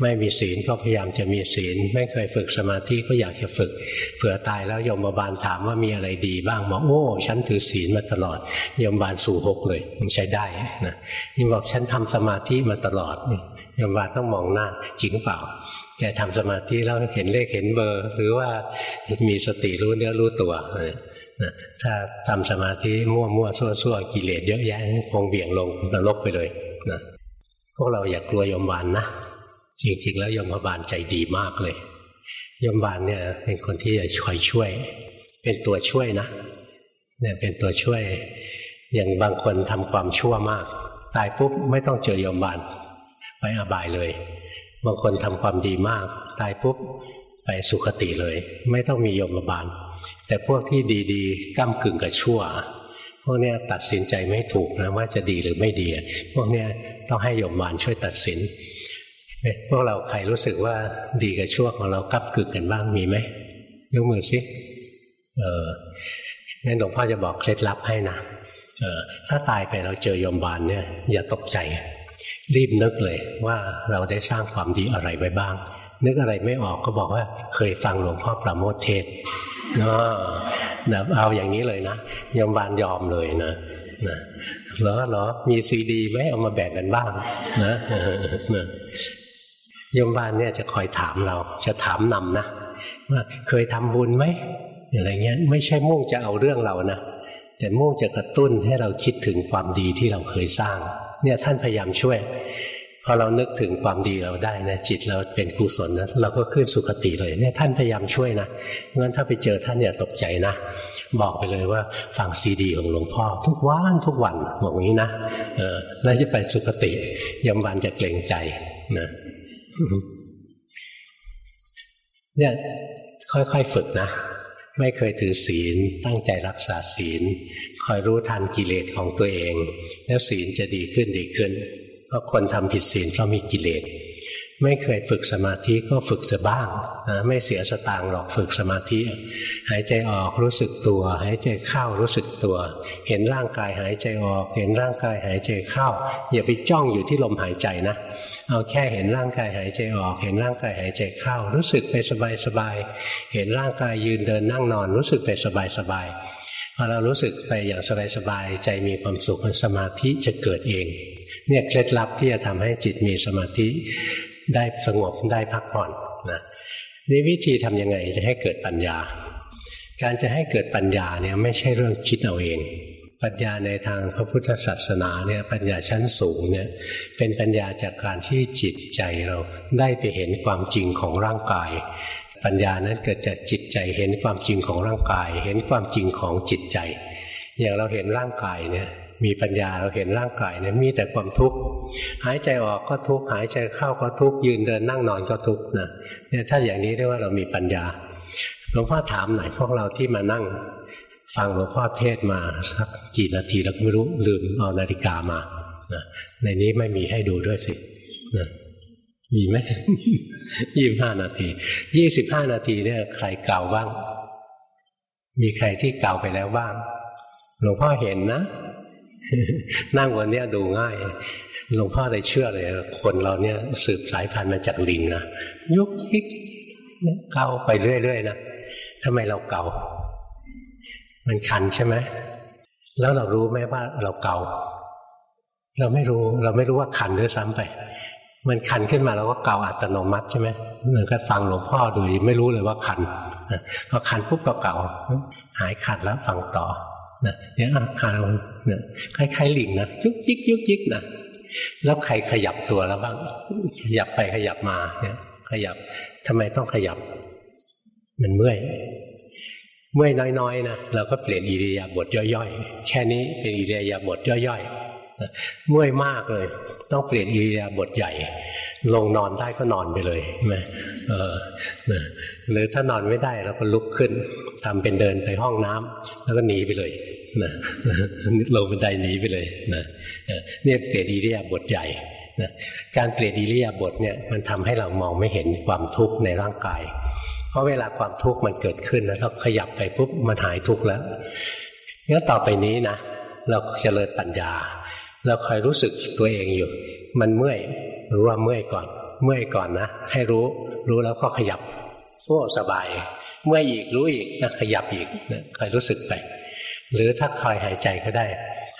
ไม่มีศีลก็พยายามจะมีศีล ไม่เคยฝึกสมาธิก็อยากจะฝึก เผื่อตายแล้วยมบาลถามว่ามีอะไรดีบ้างบอกโอ้ ฉันถือศีลมาตลอดยมบาลสู่หกเลยมันใช้ได้นะยิ่งบอกฉันทำสมาธิมาตลอดยมบาลต้องมองหน้าจริงเปล่าแกทำสมาธิแล้วเห็นเลขเห็นเบอร์ หรือว่ามีสติรู้เนื้อรู้ตัว นะถ้าทำสมาธิมั่วมั่วซั่วซั่วกิเลสเยอะแยะคงเบี่ยงลงนรกไปเลยนะพวกเราอย่ากกลัวยมบาลนนะจริงๆแล้วยมบาลใจดีมากเลย ยมบาลเนี่ยเป็นคนที่จะคอยช่วย เป็นตัวช่วยนะเนี่ยเป็นตัวช่วย อย่างบางคนทำความชั่วมาก ตายปุ๊บไม่ต้องเจอยมบาลไปอาบายเลย บางคนทำความดีมาก ตายปุ๊บ ไปสุคติเลย ไม่ต้องมียมบาล แต่พวกที่ดีๆก้ากึ่งกับชั่ว พวกนี้ตัดสินใจไม่ถูกนะว่าจะดีหรือไม่ดี พวกนี้ต้องให้ยมบาลช่วยตัดสินพวกเราใครรู้สึกว่าดีกับชั่วของเราก้ากึ่งกันบ้างมีไหมยกมือสิเอองั้นหลวงพ่อจะบอกเคล็ดลับให้นะเออถ้าตายไปเราเจอยมบาลเนี่ยอย่าตกใจ รีบนึกเลยว่าเราได้สร้างความดีอะไรไว้บ้าง นึกอะไรไม่ออกก็บอกว่า เคยฟังหลวงพ่อประโมทเทศนะเอาอย่างนี้เลยนะยมบาลยอมเลยนะนะหรอหรอมีซีดีไหมเอามาแบ่งกันบ้างนะยมบาลเนี่ยจะคอยถามเรา จะถามนำนะว่าเคยทำบุญไหมอะไรเงี้ย ไม่ใช่มุ่งจะเอาเรื่องเรานะแต่มุ่งจะกระตุ้นให้เราคิดถึงความดีที่เราเคยสร้าง เนี่ยท่านพยายามช่วย พอเรานึกถึงความดีเราได้นะจิตเราเป็นกุศลนะเราก็ขึ้นสุคติเลยเนี่ยท่านพยายามช่วยนะงั้นถ้าไปเจอท่านอย่าตกใจนะ บอกไปเลยว่าฟังซีดีของหลวงพ่อ ทุกวันทุกวันบอกอย่างนี้นะเออแล้วจะไปสุคติยมวันจะเกรงใจนะเนี่ยค่อยๆฝึกนะ ไม่เคยถือศีลตั้งใจรักษาศีล คอยรู้ทันกิเลสของตัวเอง แล้วศีลจะดีขึ้นดีขึ้น เพราะคนทำผิดศีลเพราะมีกิเลสไม่เคยฝึกสมาธิก็ฝึกจะบ้างนะไม่เสียสตางค์หรอกฝึกสมาธิ หายใจออกรู้สึกตัว หายใจเข้ารู้สึกตัว เห็นร่างกายหายใจออก เห็นร่างกายหายใจเข้า อย่าไปจ้องอยู่ที่ลมหายใจนะ เอาแค่เห็นร่างกายหายใจออก เห็นร่างกายหายใจเข้า รู้สึกไปสบายสบายเห็นร่างกายยืนเดินนั่งนอน รู้สึกไปสบายสบายพอเรารู้สึกไปอย่างสบายสบายใจมีความสุขสมาธิจะเกิดเอง เนี่ยเคล็ดลับที่จะทำให้จิตมีสมาธิได้สงบได้พักผ่อนนะนี่วิธีทำยังไงจะให้เกิดปัญญา การจะให้เกิดปัญญาเนี่ยไม่ใช่เรื่องคิดเอาเอง ปัญญาในทางพระพุทธศาสนาเนี่ยปัญญาชั้นสูงเนี่ยเป็นปัญญาจากการที่จิตใจเราได้ไปเห็นความจริงของร่างกาย ปัญญานั้นเกิดจากจิตใจเห็นความจริงของร่างกาย เห็นความจริงของจิตใจ อย่างเราเห็นร่างกายเนี่ย มีปัญญาเราเห็นร่างกายเนี่ยมีแต่ความทุกข์หายใจออกก็ทุกข์หายใจเข้าก็ทุกข์ยืนเดินนั่งนอนก็ทุกข์นะเนี่ยถ้าอย่างนี้เรียกว่าเรามีปัญญาหลวงพ่อถามหน่อยพวกเราที่มานั่ง ฟังหลวงพ่อเทศมาสักกี่นาทีเราก็ไม่รู้ลืมเอานาฬิกามานะในนี้ไม่มีให้ดูด้วยสินะมีไหมยี่สิบห้านาทียี่สิบห้านาทีเนี่ยใครเก่าบ้าง มีใครที่เก่าไปแล้วบ้าง หลวงพ่อเห็นนะ นั่งวันนี้ดูง่ายหลวงพ่อเลยเชื่อเลย คนเราเนี่ยสืบสายพันธุ์มาจากลิงนะยุกยิกเกาไปเรื่อยๆนะทำไมเราเก่า มันคันใช่ไหมแล้วเรารู้ไหมว่าเราเก่า เราไม่รู้เราไม่รู้ว่าคันด้วยซ้ำไป มันคันขึ้นมาเราก็เก่าอัตโนมัติใช่ไหมเหมือนกับฟังหลวงพ่อดูไม่รู้เลยว่าคันพอคันปุ๊บก็เก่าหายคันแล้วฟังต่อ นะเนี่ยอาการเนี่ยคล้ายๆลิงนะยุกยิกยุกยิกนะแล้วใครขยับตัวแล้วบ้าง ขยับไปขยับมาเนี่ย ขยับทำไมต้องขยับ มันเมื่อย เมื่อยน้อยๆนะเราก็เปลี่ยนอิริยาบถย่อยๆ แค่นี้เป็นอิริยาบถย่อยๆ เมื่อยมากเลย ต้องเปลี่ยนอิริยาบถใหญ่ ลงนอนได้ก็นอนไปเลยใช่ไหมหรือถ้านอนไม่ได้เราก็ลุกขึ้นทำเป็นเดินไปห้องน้ำแล้วก็หนีไปเลยนะลงบันไดหนีไปเลยนะเนี่ยเปลี่ยนอิริยาบถใหญ่นะการเปลี่ยนอิริยาบถเนี่ยมันทำให้เรามองไม่เห็นความทุกข์ในร่างกาย เพราะเวลาความทุกข์มันเกิดขึ้นแล้วเราขยับไปปุ๊บมันหายทุกข์แล้วงั้นต่อไปนี้นะเราจเจริญปัญญา เราคอยรู้สึกตัวเองอยู่ มันเมื่อยรู้ว่าเมื่อยก่อน เมื่อยก่อนนะ ให้รู้ รู้แล้วก็ขยับโอ้สบาย เมื่อยอีกรู้อีกนะขยับอีกนะคอยรู้สึกไป หรือถ้าคอยหายใจก็ได้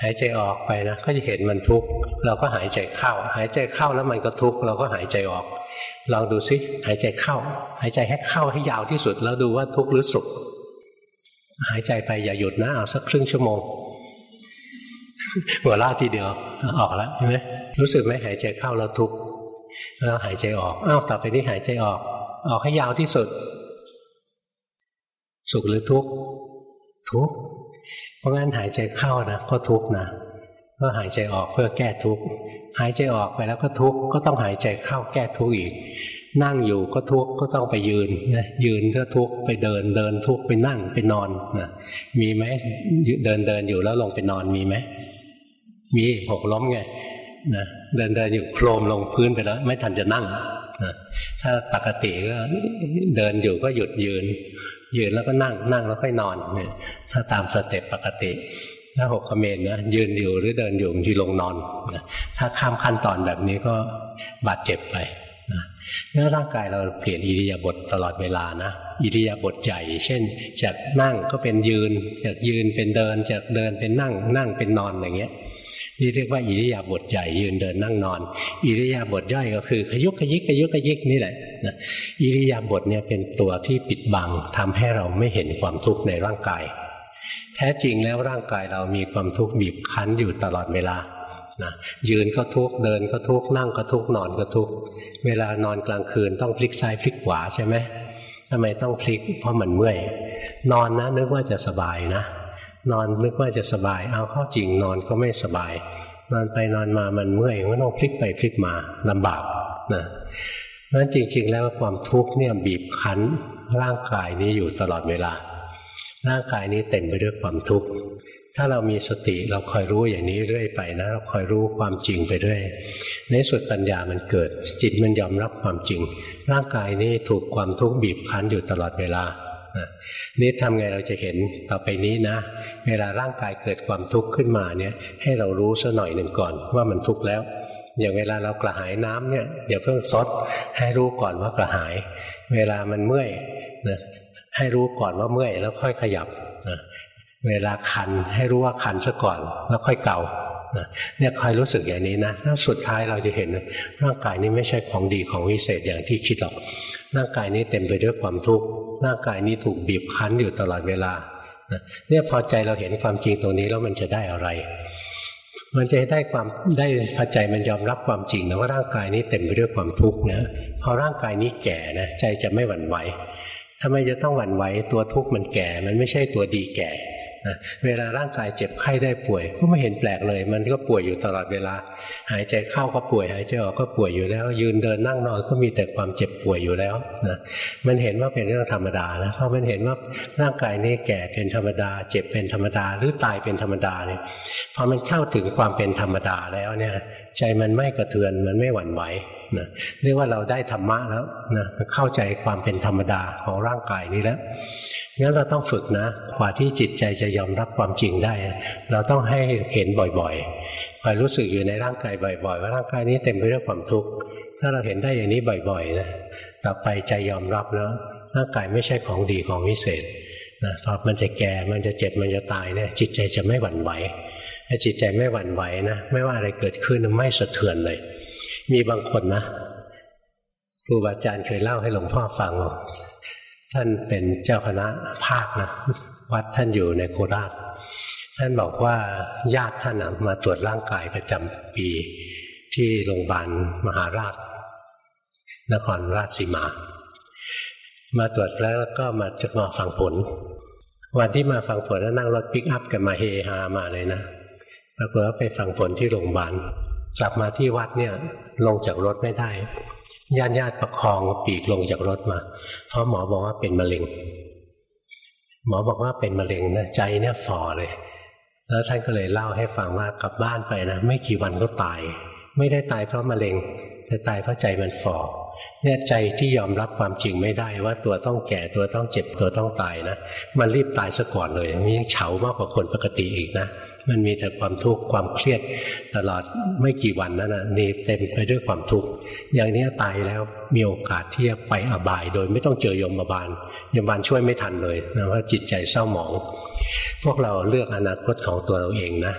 หายใจออกไปนะ ก็จะเห็นมันทุกข์เราก็หายใจเข้า หายใจเข้าแล้วมันก็ทุกข์เราก็หายใจออกลองดูซิหายใจเข้า หายใจให้เข้าให้ยาวที่สุด แล้วดูว่าทุกข์หรือสุข หายใจไปอย่าหยุดนะเอาสักครึ่งชั่วโมง หัวล่าทีเดียวออกแล้วเห็นไหมรู้สึกไหมหายใจเข้าแล้วทุกข์แล้วหายใจออกอ้าวต่อไปนี้หายใจออก ออกให้ยาวที่สุด สุขหรือทุกข์ทุกข์เพราะงั้นหายใจเข้านะก็ทุกข์นะก็หายใจออกเพื่อแก้ทุกข์หายใจออกไปแล้วก็ทุกข์ก็ต้องหายใจเข้าแก้ทุกข์อีก นั่งอยู่ก็ทุกข์ก็ต้องไปยืนนะยืนก็ทุกข์ไปเดินเดินทุกข์ไปนั่งไปนอนนะมีไหมเดินเดินอยู่แล้วลงไปนอนมีไหม มีหกล้มไงนะเดินเดินอยู่โครมลงพื้นไปแล้ว ไม่ทันจะนั่งถ้าปกติก็เดินอยู่ก็หยุดยืน ยืนแล้วก็นั่งนั่งแล้วค่อยนอนเนี่ยถ้าตามสเต็ปปกติ ถ้าหกขเมนนะยืนอยู่หรือเดินอยู่ที่ลงนอนถ้าข้ามขั้นตอนแบบนี้ก็บาดเจ็บไปเนื้อร่างกายเราเปลี่ยนอิริยาบถตลอดเวลานะอิริยาบถใหญ่ เช่น จากนั่งก็เป็นยืน จากยืนเป็นเดินจากเดินเป็นนั่งนั่งเป็นนอนอย่างเงี้ย นี่เรียกว่าอิริยาบถใหญ่ยืนเดินนั่งนอน อิริยาบถย่อยก็คือขยุกขยิกขยุกขยิกนี่แหละนะอิริยาบถเนี่ยเป็นตัวที่ปิดบังทำให้เราไม่เห็นความทุกข์ในร่างกาย แท้จริงแล้วร่างกายเรามีความทุกข์บีบคั้นอยู่ตลอดเวลานะยืนก็ทุกข์เดินก็ทุกข์นั่งก็ทุกข์นอนก็ทุกข์เวลานอนกลางคืนต้องพลิกซ้ายพลิกขวาใช่ไหมทำไมต้องพลิกเพราะมันเมื่อยนอนนะนึกว่าจะสบายนะ นอนนึกว่าจะสบาย เอาเข้าจริงนอนก็ไม่สบาย นอนไปนอนมามันเมื่อยก็ต้องพลิกไปพลิกมาลำบากนะเพราะฉะนั้นจริง ๆ แล้วความทุกข์เนี่ยบีบคั้นร่างกายนี้อยู่ตลอดเวลา ร่างกายนี้เต็มไปด้วยความทุกข์ถ้าเรามีสติเราคอยรู้อย่างนี้เรื่อยไปนะเราคอยรู้ความจริงไปเรื่อยในสุดปัญญามันเกิด จิตมันยอมรับความจริง ร่างกายนี้ถูกความทุกข์บีบคั้นอยู่ตลอดเวลา นี่ทำไงเราจะเห็นต่อไปนี้นะ เวลาร่างกายเกิดความทุกข์ขึ้นมาเนี่ย ให้เรารู้ซะหน่อยหนึ่งก่อนว่ามันทุกข์แล้ว อย่างเวลาเรากระหายน้ำเนี่ยอย่าเพิ่งซดให้รู้ก่อนว่ากระหาย เวลามันเมื่อยนะให้รู้ก่อนว่าเมื่อยแล้วค่อยขยับนะเวลาคันให้รู้ว่าคันซะก่อนแล้วค่อยเกา เนี่ยคอยรู้สึกอย่างนี้นะแล้วสุดท้ายเราจะเห็นร่างกายนี้ไม่ใช่ของดีของวิเศษอย่างที่คิดหรอกร่างกายนี้เต็มไปด้วยความทุกข์ร่างกายนี้ถูกบีบคั้นอยู่ตลอดเวลาเนี่ยพอใจเราเห็นความจริงตรงนี้แล้วมันจะได้อะไร มันจะได้ความได้พอใจมันยอมรับความจริงนะว่าร่างกายนี้เต็มไปด้วยความทุกข์นะพอร่างกายนี้แก่นะใจจะไม่หวั่นไหวทำไมจะต้องหวั่นไหวตัวทุกข์มันแก่ มันไม่ใช่ตัวดีแก่ เวลาร่างกายเจ็บไข้ได้ป่วย ก็ไม่เห็นแปลกเลย มันก็ป่วยอยู่ตลอดเวลา หายใจเข้าก็ป่วย หายใจออกก็ป่วยอยู่แล้ว ยืนเดินนั่งนอนก็มีแต่ความเจ็บป่วยอยู่แล้วนะมันเห็นว่าเป็นเรื่องธรรมดานะเพราะมันเห็นว่าร่างกายนี้แก่เป็นธรรมดา เจ็บเป็นธรรมดา หรือตายเป็นธรรมดาเนี่ยพอมันเข้าถึงความเป็นธรรมดาแล้วเนี่ย ใจมันไม่กระเทือนมันไม่หวั่นไหว นะเรียกว่าเราได้ธรรมะแล้วนะเข้าใจความเป็นธรรมดาของร่างกายนี้แล้วงั้นเราต้องฝึกนะกว่าที่จิตใจจะยอมรับความจริงได้ เราต้องให้เห็นบ่อยๆคอยรู้สึกอยู่ในร่างกายบ่อยๆ ว่าร่างกายนี้เต็มไปด้วยความทุกข์ถ้าเราเห็นได้อย่างนี้บ่อยๆนะต่อไปใจยอมรับแล้วร่างกายไม่ใช่ของดีของวิเศษนะพอมันจะแก่ มันจะเจ็บ มันจะตายเนี่ยจิตใจจะไม่หวั่นไหวถ้าจิตใจไม่หวั่นไหวนะ ไม่ว่าอะไรเกิดขึ้นไม่สะเทือนเลย มีบางคนนะครูบาอาจารย์เคยเล่าให้หลวงพ่อฟัง ท่านเป็นเจ้าคณะภาคนะวัดท่านอยู่ในโคราช ท่านบอกว่าญาติท่านมาตรวจร่างกายประจำปีที่โรงพยาบาลมหาราช นครราชสีมา มาตรวจแล้วก็มาจะมาฟังผล วันที่มาฟังผลแล้วนั่งรถปิกอัพกันมาเฮฮามาเลยนะปรากฏว่าไปฟังผลที่โรงพยาบาล กลับมาที่วัดเนี่ยลงจากรถไม่ได้ญาติญาติประคองปีกลงจากรถมา เพราะหมอบอกว่าเป็นมะเร็ง หมอบอกว่าเป็นมะเร็งนะใจเนี่ยฝ่อเลย แล้วท่านก็เลยเล่าให้ฟังว่ากลับบ้านไปนะไม่กี่วันก็ตาย ไม่ได้ตายเพราะมะเร็งแต่ตายเพราะใจมันฝ่อ เนี่ยใจที่ยอมรับความจริงไม่ได้ว่าตัวต้องแก่ตัวต้องเจ็บตัวต้องตายนะมันรีบตายซะก่อนเลยมันยังเฉามากกว่าคนปกติอีกนะมันมีแต่ความทุกข์ความเครียดตลอดไม่กี่วันนั่นนะนี่เต็มไปด้วยความทุกข์อย่างนี้ตายแล้วมีโอกาสที่จะไปอบาย โดยไม่ต้องเจอยมบาลยมบาลช่วยไม่ทันเลยนะว่าจิตใจเศร้าหมอง พวกเราเลือกอนาคตของตัวเราเองนะ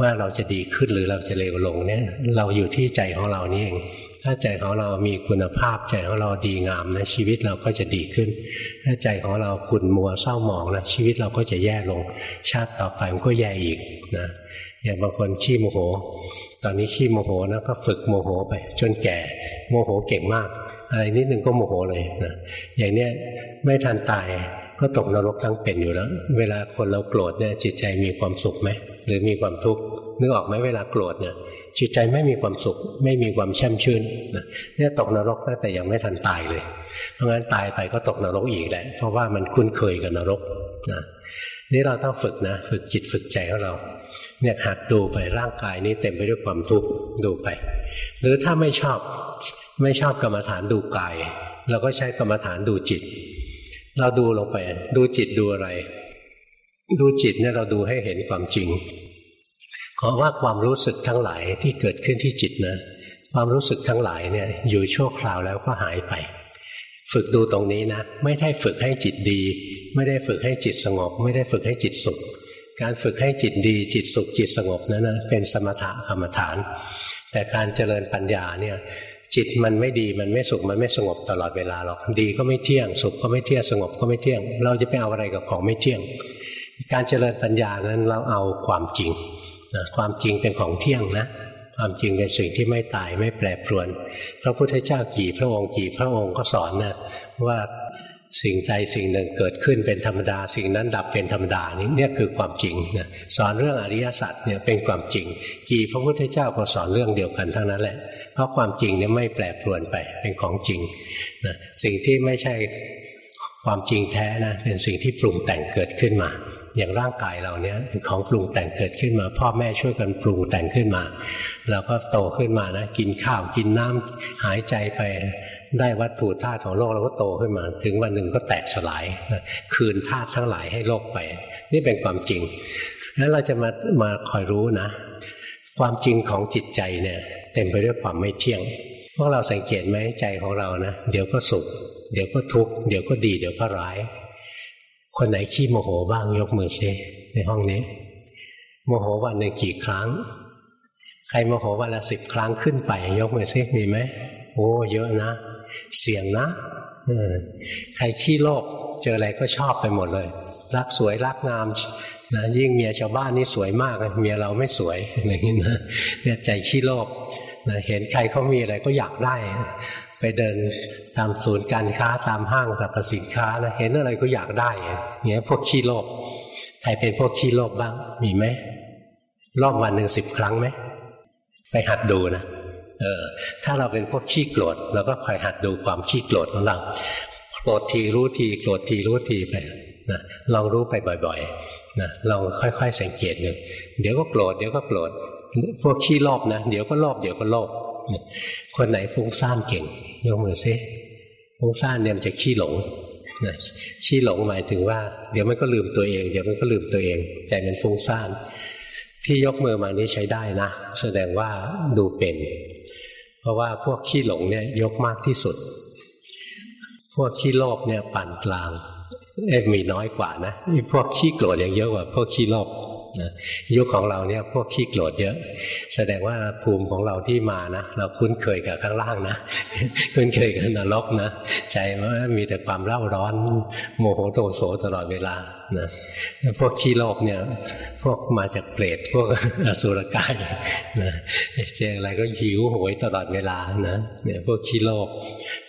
ว่าเราจะดีขึ้นหรือเราจะเลวลงเนี่ยเราอยู่ที่ใจของเรานี่เองถ้าใจของเรามีคุณภาพใจของเราดีงามนะชีวิตเราก็จะดีขึ้น ถ้าใจของเราขุ่นมัวเศร้าหมองนะชีวิตเราก็จะแย่ลง ชาติต่อไปมันก็แย่อีกนะอย่างบางคนขี้โมโห ตอนนี้ขี้โมโหนะก็ฝึกโมโหไป จนแก่โมโหเก่งมาก อะไรนิดนึงก็โมโหเลยนะอย่างเนี้ยไม่ทันตาย ก็ตกนรกทั้งเป็นอยู่แล้ว เวลาคนเราโกรธเนี่ยจิตใจมีความสุขไหมหรือมีความทุกข์นึกออกไหมเวลาโกรธเนี่ยจิตใจไม่มีความสุข ไม่มีความแช่มชื่นเนี่ยตกนรกตั้งแต่ยังไม่ทันตายเลย เพราะงั้นตายไปก็ตกนรกอีกแหละเพราะว่ามันคุ้นเคยกับนรกนะนี่เราต้องฝึกนะฝึกจิตฝึกใจของเราเนี่ยหัดดูไปร่างกายนี้เต็มไปด้วยความทุกข์ดูไป หรือถ้าไม่ชอบไม่ชอบกรรมฐานดูกาย เราก็ใช้กรรมฐานดูจิต เราดูลงไป ดูจิตดูอะไร ดูจิตเนี่ยเราดูให้เห็นความจริงขอว่าความรู้สึกทั้งหลายที่เกิดขึ้นที่จิตนะความรู้สึกทั้งหลายเนี่ยอยู่ชั่วคราวแล้วก็หายไป ฝึกดูตรงนี้นะ ไม่ได้ฝึกให้จิตดี ไม่ได้ฝึกให้จิตสงบ ไม่ได้ฝึกให้จิตสุข การฝึกให้จิตดี จิตสุขจิตสงบนั้นนะเป็นสมถะกรรมฐาน แต่การเจริญปัญญาเนี่ย จิตมันไม่ดีมันไม่สุขมันไม่สงบตลอดเวลาหรอกดีก็ไม่เที่ยง สุขก็ไม่เที่ยงสงบก็ไม่เที่ยง เราจะไปเอาอะไรกับของไม่เที่ยง การเจริญปัญญานั้นเราเอาความจริงนะความจริงเป็นของเที่ยงนะ ความจริงเป็นสิ่งที่ไม่ตายไม่แปรปรวน พระพุทธเจ้ากี่พระองค์กี่พระองค์ก็สอนนะว่าสิ่งใดสิ่งหนึ่งเกิดขึ้นเป็นธรรมดา สิ่งนั้นดับเป็นธรรมดานี่เนี่ยคือความจริงนะสอนเรื่องอริยสัจเนี่ยเป็นความจริง กี่พระพุทธเจ้าก็สอนเรื่องเดียวกันทั้งนั้นแหละ เพราะความจริงเนี่ยไม่แปรปรวนไปเป็นของจริงนะสิ่งที่ไม่ใช่ความจริงแท้นะเป็นสิ่งที่ปรุงแต่งเกิดขึ้นมา อย่างร่างกายเราเนี้ยเป็นของปรุงแต่งเกิดขึ้นมา พ่อแม่ช่วยกันปรุงแต่งขึ้นมาเราก็โตขึ้นมานะกินข้าวกินน้ำหายใจไปได้วัตถุธาตุของโลกเราก็โตขึ้นมา ถึงวันหนึ่งก็แตกสลาย คืนธาตุทั้งหลายให้โลกไป นี่เป็นความจริงแล้วเราจะมามาคอยรู้นะ ความจริงของจิตใจเนี่ย เต็มไปด้วยความไม่เที่ยง พวกเราสังเกตไหมใจของเรานะเดี๋ยวก็สุข เดี๋ยวก็ทุกข์เดี๋ยวก็ดี เดี๋ยวก็ร้าย คนไหนขี้โมโหบ้างยกมือซิในห้องนี้ โมโหวันหนึ่งกี่ครั้ง ใครโมโหวันละสิบครั้งขึ้นไป ยกมือซิมีไหมโอ้เยอะนะ เสี่ยงนะใครขี้โลภเจออะไรก็ชอบไปหมดเลย รักสวยรักงามนะยิ่งเมียชาวบ้านนี่สวยมากเมียเราไม่สวยอะไรอย่างนี้นะเนี่ยใจขี้โลภ เห็นใครเขามีอะไรก็อยากได้ ไปเดินตามศูนย์การค้าตามห้างสรรพสินค้านะเห็นอะไรก็อยากได้เนี่ยพวกขี้โลภใครเป็นพวกขี้โลภบ้าง มีไหมรอบวันหนึ่งสิบครั้งไหมไปหัดดูนะเออถ้าเราเป็นพวกขี้โกรธเราก็คอยหัดดูความขี้โกรธของเราโกรธทีรู้ทีโกรธทีรู้ทีไปนะลองรู้ไปบ่อยๆนะลองค่อย ๆ สังเกตหนึ่งเดี๋ยวก็โกรธเดี๋ยวก็โกรธ พวกขี้โลภนะเดี๋ยวก็โลภเดี๋ยวก็โลภคนไหนฟุ้งซ่านเก่งยกมือซิฟุ้งซ่านเนี่ยมันจะขี้หลงนะขี้หลงหมายถึงว่า เดี๋ยวมันก็ลืมตัวเอง เดี๋ยวมันก็ลืมตัวเองใจมันฟุ้งซ่านที่ยกมือมานี้ใช้ได้นะ แสดงว่าดูเป็น เพราะว่าพวกขี้หลงเนี่ยยกมากที่สุด พวกขี้โลภเนี่ยปานกลาง เอมีน้อยกว่านะพวกขี้โกรธยังเยอะกว่าพวกขี้โลภนะยุคของเราเนี่ยพวกขี้โกรธเยอะ แสดงว่าภูมิของเราที่มานะเราคุ้นเคยกับข้างล่างนะคุ้นเคยกับนรกนะใจว่ามีแต่ความเร่าร้อน โมโหโตโสตลอดเวลานะพวกขี้โลภเนี่ย พวกมาจากเปรตพวกอสุรกายนะเจออะไรก็หิวโหยตลอดเวลานะเนี่ยพวกขี้โลภ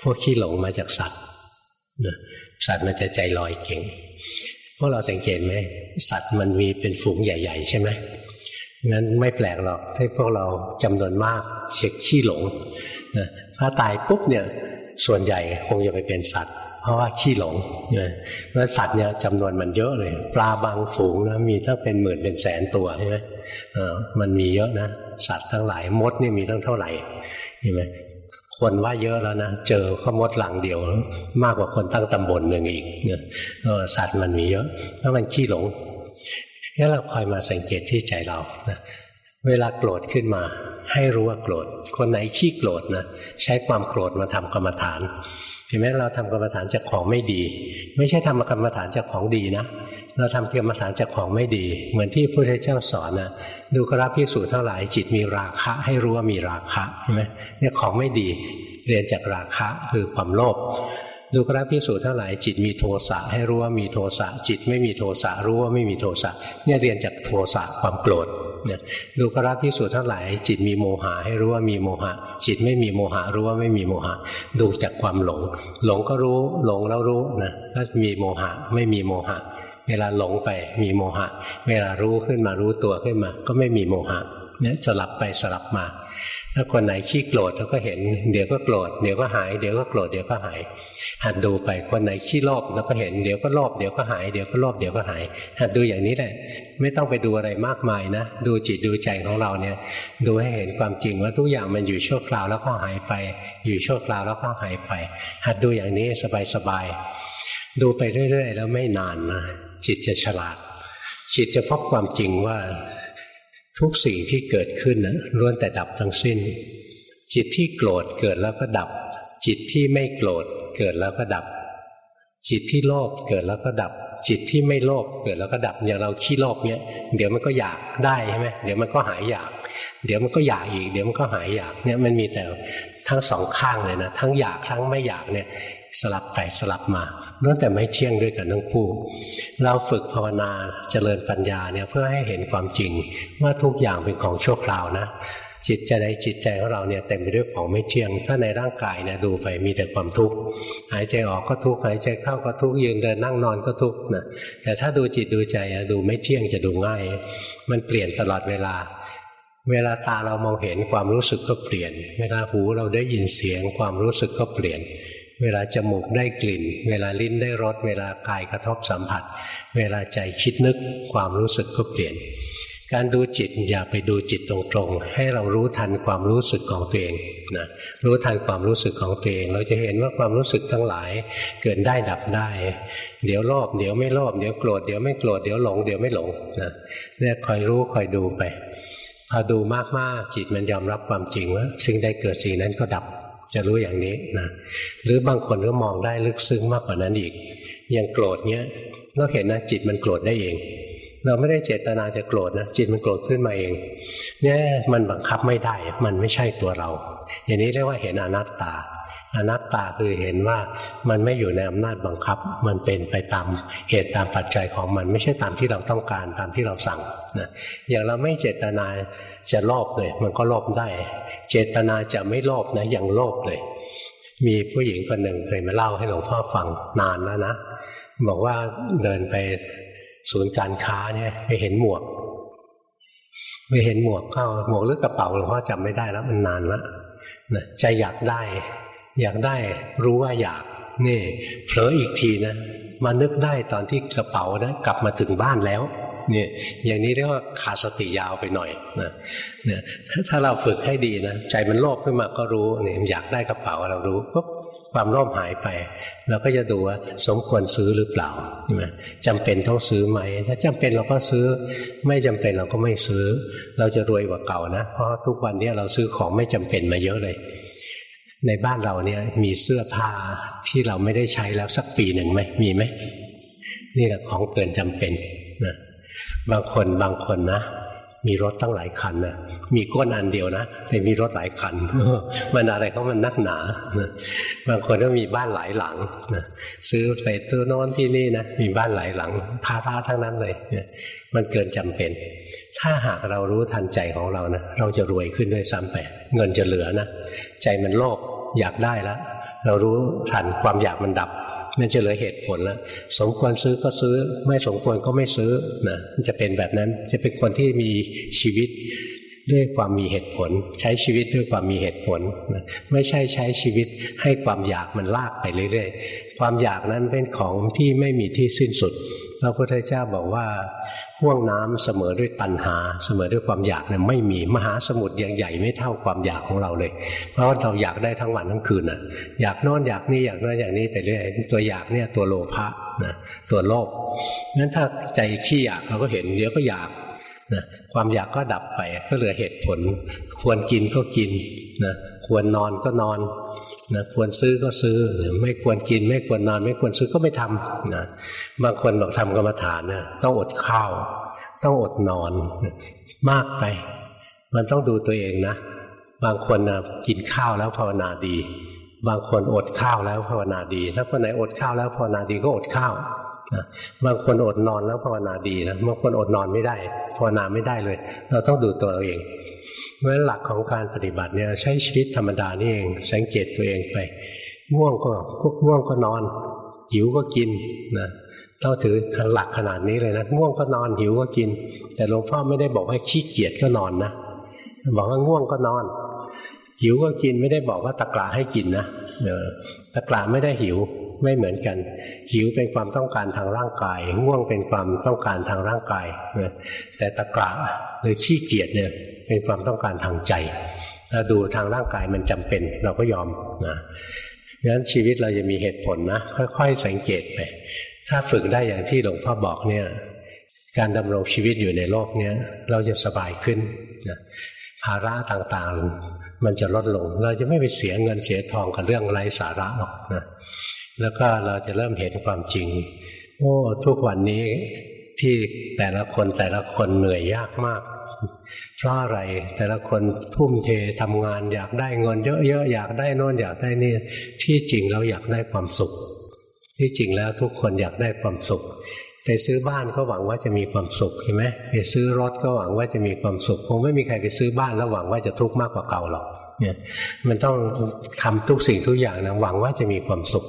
พวกขี้หลงมาจากสัตว์นะ สัตว์มันจะใจลอยเก่ง พวกเราสังเกตไหมสัตว์มันมีเป็นฝูงใหญ่ ๆ ใช่ไหมงั้นไม่แปลกหรอกที่พวกเราจำนวนมากเช็คขี้หลงนะถ้าตายปุ๊บเนี่ยส่วนใหญ่คงจะไปเป็นสัตว์ เพราะว่าขี้หลงนะเพราะสัตว์เนี่ยจำนวนมันเยอะเลย ปลาบางฝูงนะมีตั้งเป็นหมื่นเป็นแสนตัวใช่ไหมมันมีเยอะนะสัตว์ทั้งหลายมดนี่มีตั้งเท่าไหร่ใช่ไหม คนว่าเยอะแล้วนะ เจอข้อมดหลังเดียว มากกว่าคนตั้งตำบลหนึ่งอีกเนี่ยสัตว์มันมีเยอะถ้ามันขี้หลงงั้นเราคอยมาสังเกตที่ใจเรานะเวลาโกรธขึ้นมา ให้รู้ว่าโกรธ คนไหนขี้โกรธนะใช้ความโกรธมาทำกรรมฐาน เห็นไหมเราทำกรรมฐานจากของไม่ดี ไม่ใช่ทำกรรมฐานจากของดีนะ เราทำกรรมฐานจากของไม่ดี เหมือนที่พระพุทธเจ้าสอนนะดูกราพิสูจน์เท่าไหร่จิตมีราคะ ให้รู้ว่ามีราคะใช่ไหมเนี่ยของไม่ดีเรียนจากราคะคือความโลภดูกราพิสูจน์เท่าไหร่จิตมีโทสะให้รู้ว่ามีโทสะจิตไม่มีโทสะรู้ว่าไม่มีโทสะเนี่ยเรียนจากโทสะความโกรธ ดูกราพิสูจน์เท่าไหร่จิตมีโมหะให้รู้ว่ามีโมหะ จิตไม่มีโมหะรู้ว่าไม่มีโมหะ ดูจากความหลง หลงก็รู้ หลงแล้วรู้นะถ้ามีโมหะไม่มีโมหะ เวลาหลงไปมีโมหะ เวลารู้ขึ้นมารู้ตัวขึ้นมา ก็ไม่มีโมหะเนี่ยสลับไปสลับมา ถ้าคนไหนขี้โกรธเราก็เห็น เดี๋ยวก็โกรธเดี๋ยวก็หายเดี๋ยวก็โกรธเดี๋ยวก็หายหัดดูไปคนไหนขี้โลภเราก็เห็นเดี๋ยวก็โลภเดี๋ยวก็หายเดี๋ยวก็โลภเดี๋ยวก็หายหัดดูอย่างนี้แหละ ไม่ต้องไปดูอะไรมากมายนะ ดูจิตดูใจของเราเนี่ย ดูให้เห็นความจริงว่าทุกอย่างมันอยู่ชั่วคราวแล้วก็หายไป อยู่ชั่วคราวแล้วก็หายไป หัดดูอย่างนี้สบายๆดูไปเรื่อย ๆ แล้วไม่นานนะจิตจะฉลาด จิตจะพบความจริงว่า ทุกสิ่งที่เกิดขึ้นนะล้วนแต่ดับทั้งสิ้น จิตที่โกรธเกิดแล้วก็ดับ จิตที่ไม่โกรธเกิดแล้วก็ดับ จิตที่โลภเกิดแล้วก็ดับ จิตที่ไม่โลภเกิดแล้วก็ดับอย่างเราขี้โลภเนี้ยเดี๋ยวมันก็อยากได้ใช่ไหมเดี๋ยวมันก็หายอยาก เดี๋ยวมันก็อยากอีก เดี๋ยวมันก็หายอยากเนี่ยมันมีแต่ทั้งสองข้างเลยนะทั้งอยากทั้งไม่อยากเนี่ย สลับไปสลับมาล้วนแต่ไม่เที่ยงด้วยกันทั้งคู่ เราฝึกภาวนาเจริญปัญญาเนี่ยเพื่อให้เห็นความจริงว่าทุกอย่างเป็นของชั่วคราวนะ จิตใจในจิตใจของเราเนี่ยเต็มไปด้วยของไม่เที่ยง ถ้าในร่างกายเนี่ยดูไปมีแต่ความทุกข์หายใจออกก็ทุกข์หายใจเข้าก็ทุกข์ยืนเดินนั่งนอนก็ทุกข์นะแต่ถ้าดูจิตดูใจดูไม่เที่ยงจะดูง่าย มันเปลี่ยนตลอดเวลาเวลาตาเรามองเห็นความรู้สึกก็เปลี่ยน เวลาหูเราได้ยินเสียงความรู้สึกก็เปลี่ยน เวลาจมูกได้กลิ่น เวลาลิ้นได้รส เวลากายกระทบสัมผัส เวลาใจคิดนึกความรู้สึกก็เปลี่ยน การดูจิตอย่าไปดูจิตตรงๆ ให้เรารู้ทันความรู้สึกของตัวเองนะรู้ทันความรู้สึกของตัวเอง เราจะเห็นว่าความรู้สึกทั้งหลายเกิดได้ดับได้ เดี๋ยวโลภเดี๋ยวไม่โลภเดี๋ยวโกรธเดี๋ยวไม่โกรธเดี๋ยวหลงเดี๋ยวไม่หลงนะเนี่ยคอยรู้คอยดูไปพอดูมากๆจิตมันยอมรับความจริงว่าสิ่งใดเกิดสิ่งนั้นก็ดับ จะรู้อย่างนี้นะหรือบางคนก็มองได้ลึกซึ้งมากกว่านั้นอีกอย่างโกรธเนี้ยเราเห็นนะจิตมันโกรธได้เอง เราไม่ได้เจตนาจะโกรธนะจิตมันโกรธขึ้นมาเอง เนี่ยมันบังคับไม่ได้ มันไม่ใช่ตัวเรา อย่างนี้เรียกว่าเห็นอนัตตา อนัตตาคือเห็นว่ามันไม่อยู่ในอำนาจบังคับ มันเป็นไปตามเหตุตามปัจจัยของมันไม่ใช่ตามที่เราต้องการตามที่เราสั่งนะอย่างเราไม่เจตนา จะโลภเลย มันก็โลภได้ เจตนาจะไม่โลภนะอยังโลภเลย มีผู้หญิงคนหนึ่งเคยมาเล่าให้หลวงพ่อฟังนานแล้วนะบอกว่าเดินไปศูนย์การค้าเนี่ยไปเห็นหมวกไปเห็นหมวกเข้าหมวกหรือกระเป๋าหลวงพ่อจำไม่ได้แล้วมันนานแล้วนะใจอยากได้ อยากได้รู้ว่าอยากนี่เผลออีกทีนะมานึกได้ตอนที่กระเป๋านะกลับมาถึงบ้านแล้ว เนี่ยอย่างนี้เรียกว่าขาดสติยาวไปหน่อยนะนี่ยถ้าเราฝึกให้ดีนะใจมันโลภขึ้นมาก็รู้เนี่ยอยากได้กระเป๋าเรารู้ปุ๊บความโลภหายไป เราก็จะดูว่าสมควรซื้อหรือเปล่าจำเป็นต้องซื้อไหม ถ้าจำเป็นเราก็ซื้อ ไม่จำเป็นเราก็ไม่ซื้อ เราจะรวยกว่าเก่านะ เพราะทุกวันนี้เราซื้อของไม่จำเป็นมาเยอะเลย ในบ้านเราเนี่ยมีเสื้อผ้าที่เราไม่ได้ใช้แล้วสักปีหนึ่งไหมมีไหมนี่แหละของเกินจำเป็นนะ บางคนบางคนนะมีรถตั้งหลายคันนะมีก้นอันเดียวนะแต่มีรถหลายคันมันอะไรเขามันนักหนาบางคนก็มีบ้านหลายหลังซื้อไปตัวนอนที่นี่นะมีบ้านหลายหลังพาพาทั้งนั้นเลยมันเกินจำเป็น ถ้าหากเรารู้ทันใจของเรานะเราจะรวยขึ้นด้วยซ้ำไปเงินจะเหลือนะใจมันโลภอยากได้แล้วเรารู้ทันความอยากมันดับ มันจะเหลือเหตุผลแล้วสมควรซื้อก็ซื้อ ไม่สมควรก็ไม่ซื้อนะจะเป็นแบบนั้นจะเป็นคนที่มีชีวิตด้วยความมีเหตุผล ใช้ชีวิตด้วยความมีเหตุผลไม่ใช่ใช้ชีวิตให้ความอยากมันลากไปเรื่อยๆ ความอยากนั้นเป็นของที่ไม่มีที่สิ้นสุดพระพุทธเจ้าบอกว่า ห่วงน้ำเสมอด้วยตัณหา เสมอด้วยความอยากเนี่ยไม่มีมหาสมุทรยังใหญ่ไม่เท่าความอยากของเราเลย เพราะเราอยากได้ทั้งวันทั้งคืนอะ อยากนอนอยากนี่อยากนั่นอย่างนี้ไปเรื่อยตัวอยากเนี่ยตัวโลภะนะตัวโลภงั้นถ้าใจขี้อยากเราก็เห็นเดี๋ยวก็อยากนะความอยากก็ดับไปก็เหลือเหตุผล ควรกินก็กินนะควรนอนก็นอน นะควรซื้อก็ซื้อ ไม่ควรกิน ไม่ควรนอน ไม่ควรซื้อก็ไม่ทำนะบางคนบอกทำกรรมฐานนะต้องอดข้าว ต้องอดนอน มากไป มันต้องดูตัวเองนะ บางคนนะกินข้าวแล้วภาวนาดี บางคนอดข้าวแล้วภาวนาดี ถ้าคนไหนอดข้าวแล้วภาวนาดีก็อดข้าว บางคนอดนอนแล้วภาวนาดีนะบางคนอดนอนไม่ได้ภาวนาไม่ได้เลย เราต้องดูตัวเราเองเพราะฉะนั้นหลักของการปฏิบัติเนี่ยใช้ชีวิตธรรมดานี่เอง สังเกตตัวเองไปง่วงก็ง่วงก็นอน หิวก็กินนะต้องถือหลักขนาดนี้เลยนะง่วงก็นอนหิวก็กิน แต่หลวงพ่อไม่ได้บอกให้ขี้เกียจก็นอนนะบอกว่าง่วงก็นอนหหิวก็กินไม่ได้บอกว่าตะกร้าให้กินนะเออตะกร้าไม่ได้หิว ไม่เหมือนกัน หิวเป็นความต้องการทางร่างกาย ง่วงเป็นความต้องการทางร่างกายแต่ตะกร้าหรือขี้เกียจเนี่ยเป็นความต้องการทางใจถ้าดูทางร่างกายมันจำเป็นเราก็ยอมนะดังนั้นชีวิตเราจะมีเหตุผลนะ ค่อย ๆ สังเกตไป ถ้าฝึกได้อย่างที่หลวงพ่อบอกเนี่ยการดำรงชีวิตอยู่ในโลกเนี้ยเราจะสบายขึ้นนะภาระต่างๆ มันจะลดลง เราจะไม่ไปเสียเงินเสียทองกับเรื่องไร้สาระหรอกนะ แล้วก็เราจะเริ่มเห็นความจริง โอ้ ทุกวันนี้ที่แต่ละคนแต่ละคนเหนื่อยยากมาก เพราะอะไรแต่ละคนทุ่มเททำงานอยากได้เงินเยอะๆอยากได้นอนอยากได้นี่ที่จริงเราอยากได้ความสุข ที่จริงแล้วทุกคนอยากได้ความสุขไปซื้อบ้านก็หวังว่าจะมีความสุขใช่ไหมไปซื้อรถก็หวังว่าจะมีความสุขคงไม่มีใครไปซื้อบ้านแล้วหวังว่าจะทุกข์มากกว่าเก่าหรอกเนี่ยมันต้องทำทุกสิ่งทุกอย่างนะหวังว่าจะมีความสุข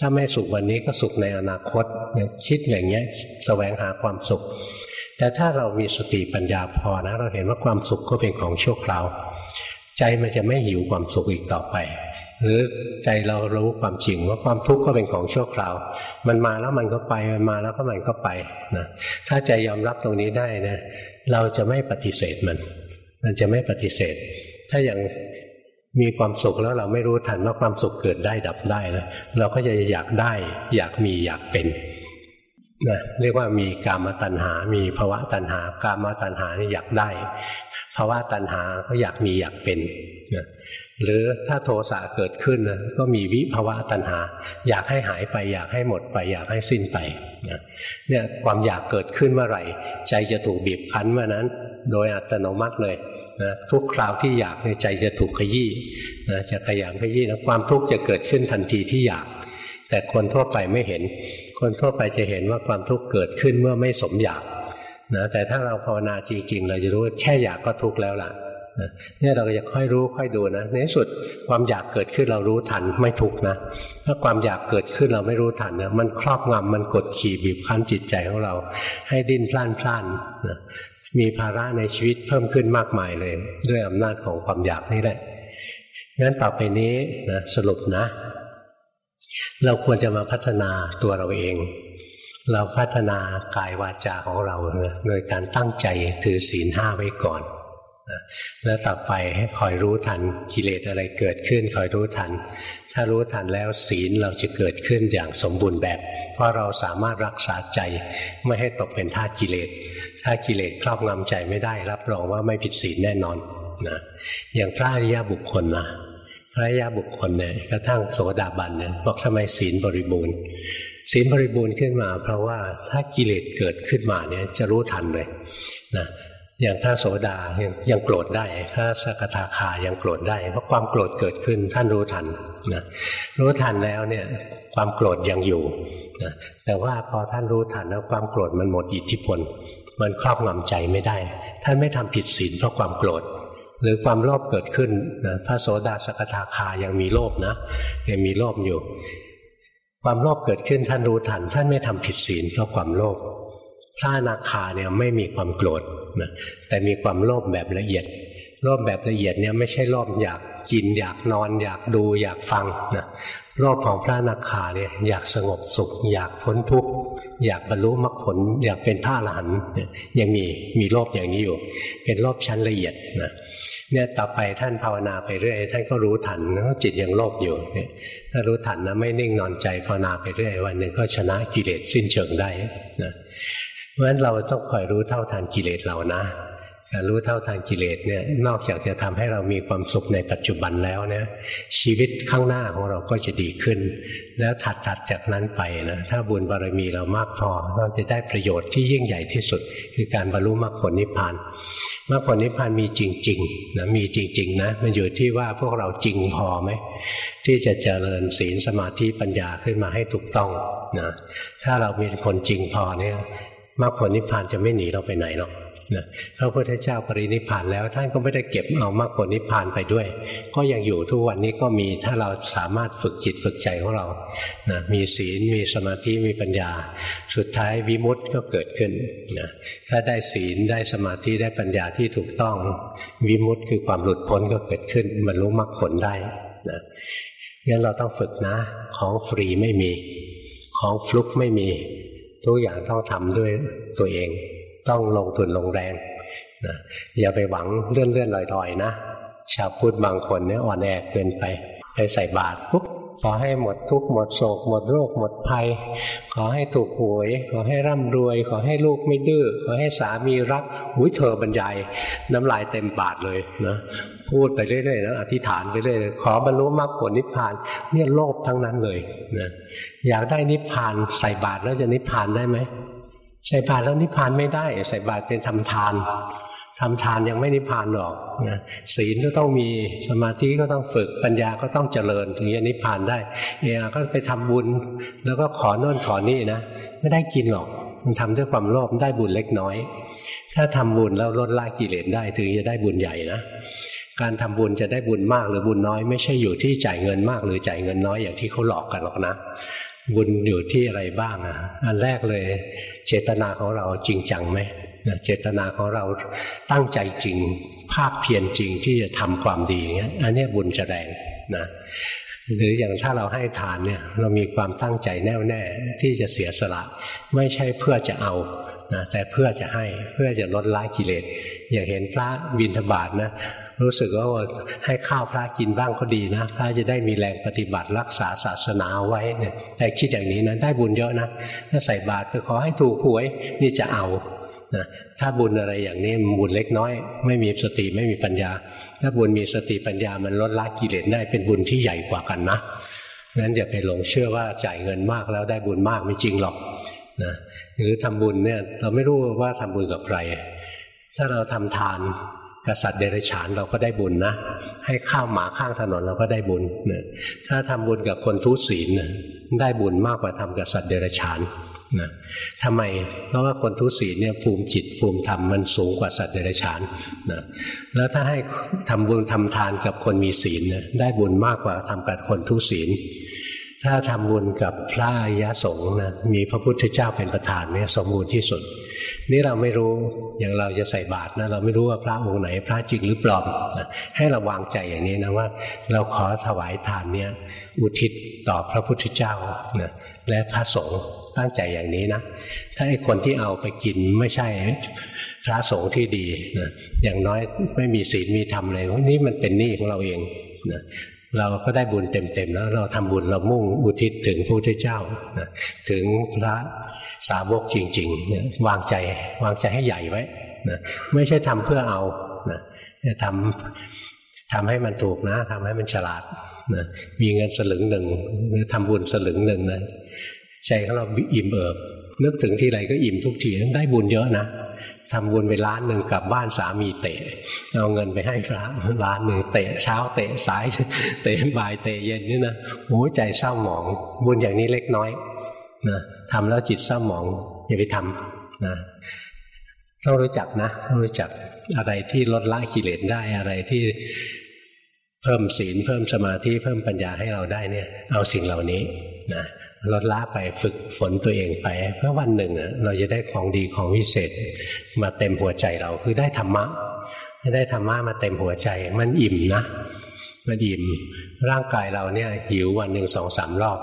ถ้าไม่สุขวันนี้ก็สุขในอนาคตคิดอย่างเงี้ยแสวงหาความสุข แต่ถ้าเรามีสติปัญญาพอนะ เราเห็นว่าความสุขก็เป็นของชั่วคราว ใจมันจะไม่หิวความสุขอีกต่อไป หรือใจเรารู้ความจริงว่าความทุกข์ก็เป็นของชั่วคราว มันมาแล้วมันก็ไปมันมาแล้วก็มันก็ไปนะถ้าใจยอมรับตรงนี้ได้นะเราจะไม่ปฏิเสธมัน มันจะไม่ปฏิเสธ ถ้าอย่าง มีความสุขแล้วเราไม่รู้ทันว่าความสุขเกิดได้ดับได้นะเราก็จะอยากได้ อยากมีอยากเป็นนะเรียกว่ามีกามตัณหา มีภาวะตัณหากามตัณหานี่อยากได้ภาวะตัณหาก็อยากมีอยากเป็นนะหรือถ้าโทสะเกิดขึ้นนะก็มีวิภาวะตัณหา อยากให้หายไปอยากให้หมดไป อยากให้สิ้นไปนะเนี่ยความอยากเกิดขึ้นเมื่อไหร่ ใจจะถูกบีบคั้นเมื่อนั้น โดยอัตโนมัติเลย นะทุกคราวที่อยากใใจจะถูกขยี้นะจะขยันขยี้นะความทุกข์จะเกิดขึ้นทันทีที่อยาก แต่คนทั่วไปไม่เห็น คนทั่วไปจะเห็นว่าความทุกข์เกิดขึ้นเมื่อไม่สมอยากนะแต่ถ้าเราภาวนาจริงๆ เราจะรู้แค่อยากก็ทุกข์แล้วล่ะ เนี่ยเราจะค่อยรู้ค่อยดูนะในที่สุดความอยากเกิดขึ้นเรารู้ทันไม่ทุกนะ ถ้าความอยากเกิดขึ้นเราไม่รู้ทันนะมันครอบงำมันกดขี่บีบคั้นจิตใจของเรา ให้ดิ้นพล่านพล่านนะมีภาระในชีวิตเพิ่มขึ้นมากมายเลย ด้วยอำนาจของความอยากนี่แหละงั้นต่อไปนี้นะสรุปนะ เราควรจะมาพัฒนาตัวเราเอง เราพัฒนากายวาจาของเราโดยการตั้งใจถือศีลห้าไว้ก่อน แล้วต่อไปให้คอยรู้ทันกิเลสอะไรเกิดขึ้นคอยรู้ทัน ถ้ารู้ทันแล้วศีลเราจะเกิดขึ้นอย่างสมบูรณ์แบบ เพราะเราสามารถรักษาใจไม่ให้ตกเป็นท่ากิเลส ถ้ากิเลสครอบงำใจไม่ได้รับรองว่าไม่ผิดศีลแน่นอนนะอย่างพระอริยบุคคลนะพระอริยบุคคลเนี่ยกระทั่งโสดาบันเนี่ยบอกทำไมศีลบริบูรณ์ศีลบริบูรณ์ขึ้นมา เพราะว่าถ้ากิเลสเกิดขึ้นมาเนี่ยจะรู้ทันเลยนะ อย่างถ้าโสดายังยังโกรธได้ถ้าสกทาคายังโกรธได้ เพราะความโกรธเกิดขึ้นท่านรู้ทันนะรู้ทันแล้วเนี่ยความโกรธยังอยู่นะแต่ว่าพอท่านรู้ทันแล้วความโกรธมันหมดอิทธิพล มันครอบงำใจไม่ได้ ท่านไม่ทำผิดศีลเพราะความโกรธ หรือความโลภเกิดขึ้นนะพระโสดาสกทาคายังมีโลภนะยังมีโลภอยู่ ความโลภเกิดขึ้นท่านรู้ทัน ท่านไม่ทำผิดศีลเพราะความโลภ พระนาคาเนี่ยไม่มีความโกรธนะแต่มีความโลภแบบละเอียดโลภแบบละเอียดเนี่ยไม่ใช่โลภอยากกินอยากนอน อยากดูอยากฟังนะโลภของพระนาคาเนี่ยอยากสงบสุข อยากพ้นทุกข์อยากบรรลุมรรคผล อยากเป็นพระอรหันต์ยังมีมีโลภอย่างนี้อยู่ เป็นโลภชั้นละเอียดนะเนี่ยต่อไปท่านภาวนาไปเรื่อยท่านก็รู้ทันว่าจิตยังโลภอยู่ถ้ารู้ทันนะไม่นิ่งนอนใจภาวนาไปเรื่อยวันหนึ่งก็ชนะกิเลสสิ้นเชิงได้นะ เพราะฉะนั้นเราต้องคอยรู้เท่าทันกิเลสเรานะ การรู้เท่าทันกิเลสเนี่ยนอกจากจะทำให้เรามีความสุขในปัจจุบันแล้วเนี่ยชีวิตข้างหน้าของเราก็จะดีขึ้น แล้วถัดถัดจากนั้นไปนะถ้าบุญบารมีเรามากพอเราจะได้ประโยชน์ที่ยิ่งใหญ่ที่สุด คือการบรรลุมรรคผลนิพพานมรรคผลนิพพานมีจริงๆนะมีจริง ๆ นะ มันอยู่ที่ว่าพวกเราจริงพอไหมที่จะเจริญศีลสมาธิปัญญาขึ้นมาให้ถูกต้องนะถ้าเราเป็นคนจริงพอเนี่ย มรรคผลนิพพานจะไม่หนีเราไปไหนหรอกนะพระพุทธเจ้าปรินิพพานแล้วท่านก็ไม่ได้เก็บเอามรรคผลนิพพานไปด้วย ก็ยังอยู่ทุกวันนี้ก็มีถ้าเราสามารถฝึกจิตฝึกใจของเรานะมีศีลมีสมาธิมีปัญญา สุดท้ายวิมุตต์ก็เกิดขึ้นนะถ้าได้ศีลได้สมาธิได้ปัญญาที่ถูกต้อง วิมุตต์คือความหลุดพ้นก็เกิดขึ้นบรรลุมรรคผลได้นะงั้นเราต้องฝึกนะ ของฟรีไม่มี ของฟลุกไม่มี ทุกอย่างต้องทำด้วยตัวเอง ต้องลงทุนลงแรงนะอย่าไปหวังเลื่อนเลื่อนลอยลอยนะ ชาวพุทธบางคนเนี่ยอ่อนแอเกินไปไปใส่บาตรปุ๊บ ขอให้หมดทุกข์หมดโศก หมดโรค หมดภัย ขอให้ถูกหวย ขอให้ร่ำรวย ขอให้ลูกไม่ดื้อขอให้สามีรักอุ้ยเธอบรรยายน้ำลายเต็มบาทเลยนะพูดไปเรื่อยๆนะอธิษฐานไปเรื่อยๆขอบรรลุมรรคผลนิพพานเนี่ยโลภทั้งนั้นเลยนะอยากได้นิพพานใส่บาตรแล้วจะนิพพานได้ไหมใส่บาตรแล้วนิพพานไม่ได้ ใส่บาตรเป็นทำทาน ทำทานยังไม่นิพพานหรอกนะศีลก็ต้องมีสมาธิก็ต้องฝึกปัญญาก็ต้องเจริญถึงจะนิพพานได้เออก็ไปทำบุญแล้วก็ขอโน่นขอนี่นะไม่ได้กินหรอกมันทำด้วยความโลภได้บุญเล็กน้อย ถ้าทำบุญแล้วลดละกิเลสได้ถึงจะได้บุญใหญ่นะการทำบุญจะได้บุญมากหรือบุญน้อย ไม่ใช่อยู่ที่จ่ายเงินมากหรือจ่ายเงินน้อยอย่างที่เขาหลอกกันหรอกนะบุญอยู่ที่อะไรบ้างอะอันแรกเลย เจตนาของเราจริงจังไหม เจตนาของเราตั้งใจจริง ภาคเพียรจริงที่จะทำความดีเงี้ยอันนี้บุญจะแรงนะหรืออย่างถ้าเราให้ทานเนี่ยเรามีความตั้งใจแน่วแน่ที่จะเสียสละ ไม่ใช่เพื่อจะเอานะแต่เพื่อจะให้เพื่อจะลดละกิเลสอย่าเห็นพระบิณฑบาตนะรู้สึกว่าให้ข้าวพระกินบ้างก็ดีนะพระจะได้มีแรงปฏิบัติรักษาศาสนาไว้เนี่ยแต่คิดอย่างนี้นะได้บุญเยอะนะถ้าใส่บาตรไปขอให้ถูกหวยนี่จะเอา นะถ้าบุญอะไรอย่างนี้บุญเล็กน้อย ไม่มีสติไม่มีปัญญา ถ้าบุญมีสติปัญญามันลดละกิเลสได้เป็นบุญที่ใหญ่กว่ากันนะงั้นอย่าไปหลงเชื่อว่าจ่ายเงินมากแล้วได้บุญมากไม่จริงหรอกนะหรือทำบุญเนี่ยเราไม่รู้ว่าทำบุญกับใคร ถ้าเราทำทานกษัตริย์เดรัจฉานเราก็ได้บุญนะ ให้ข้าวหมาข้างถนนเราก็ได้บุญนะถ้าทำบุญกับคนทุศีลได้บุญมากกว่าทำกับสัตว์เดรัจฉาน นะทำไมเพราะว่าคนทุศีลเนี่ยภูมิจิตภูมิธรรมมันสูงกว่าสัตว์เดรัจฉานนะแล้วถ้าให้ทำบุญทำทานกับคนมีศีลนะได้บุญมากกว่าทำกับคนทุศีล ถ้าทำบุญกับพระอริยสงฆ์นะมีพระพุทธเจ้าเป็นประธานเนี่ยสมบูรณ์ที่สุด นี่เราไม่รู้อย่างเราจะใส่บาตรนะเราไม่รู้ว่าพระองค์ไหน พระจริงหรือปลอมนะให้เราวางใจอย่างนี้นะว่า เราขอถวายทานเนี่ยอุทิศต่อพระพุทธเจ้านะและพระสงฆ์ ตั้งใจอย่างนี้นะ ถ้าไอ้คนที่เอาไปกินไม่ใช่พระสงฆ์ที่ดีนะอย่างน้อยไม่มีศีลมีธรรมเลยนี่มันเป็นหนี้ของเราเองนะเราก็ได้บุญเต็มๆแล้วเราทำบุญเรามุ่งอุทิศถึงพระพุทธเจ้านะถึงพระสาวกจริงๆนี่ยวางใจวางใจให้ใหญ่ไว้นะไม่ใช่ทำเพื่อเอานะทำทำให้มันถูกนะทำให้มันฉลาดนะมีเงินสลึงหนึ่งหรือทำบุญสลึงหนึ่งนะ ใจของเราอิ่มเอิบนึกถึงที่ไรก็อิ่มทุกทีได้บุญเยอะนะทำบุญไปล้านหนึ่งกลับบ้านสามีเตะ เอาเงินไปให้พระล้านหนึ่งเตะเช้าเตะสาย เตะบ่ายเตะเย็นนี่นะโอ้ใจเศร้าหมอง บุญอย่างนี้เล็กน้อยนะทำแล้วจิตเศร้าหมองอย่าไปทำนะต้องรู้จักนะต้องรู้จักอะไรที่ลดละกิเลสได้อะไรที่เพิ่มศีลเพิ่มสมาธิเพิ่มปัญญาให้เราได้เนี่ย เอาสิ่งเหล่านี้นะ ลดละไปฝึกฝนตัวเองไป เพื่อวันหนึ่งเราจะได้ของดีของวิเศษมาเต็มหัวใจเราคือได้ธรรมะได้ธรรมะมาเต็มหัวใจ มันอิ่มนะ มันอิ่มร่างกายเราเนี่ยหิววันหนึ่งสองสามรอบ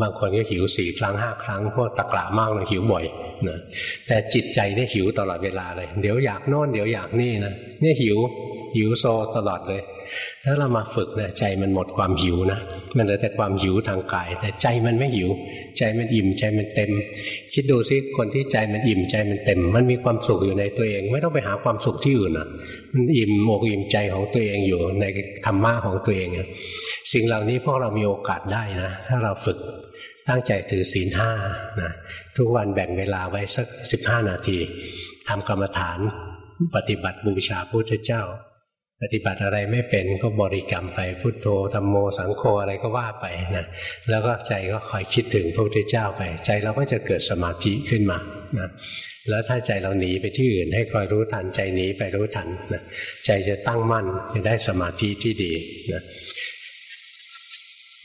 บางคนก็หิวสี่ครั้งห้าครั้งพวกตะกละมากเลยหิวบ่อยนะแต่จิตใจเนี่ยหิวตลอดเวลาเลย เดี๋ยวอยากโน่นเดี๋ยวอยากนี่นะเนี่ยหิวหิวโซตลอดเลย ถ้าเรามาฝึกเนี่ยใจมันหมดความหิวนะมันเหลือแต่ความหิวทางกาย แต่ใจมันไม่หิว ใจมันอิ่มใจมันเต็ม คิดดูซิคนที่ใจมันอิ่มใจมันเต็ม มันมีความสุขอยู่ในตัวเอง ไม่ต้องไปหาความสุขที่อื่นอะ มันอิ่มอกอิ่มใจของตัวเองอยู่ในธรรมะของตัวเองสิ่งเหล่านี้พวกเรามีโอกาสได้นะ ถ้าเราฝึกตั้งใจถือศีลห้านะทุกวันแบ่งเวลาไว้สักสิบห้านาทีทำกรรมฐานปฏิบัติบูชาพระพุทธเจ้า ปฏิบัติอะไรไม่เป็นก็บริกรรมไปพุทโธธรรมโมสังโฆอะไรก็ว่าไปนะแล้วก็ใจก็คอยคิดถึงพระพุทธเจ้าไป ใจเราก็จะเกิดสมาธิขึ้นมานะแล้วถ้าใจเราหนีไปที่อื่น ให้คอยรู้ทันใจหนีไปรู้ทันนะใจจะตั้งมั่นจะได้สมาธิที่ดีนะ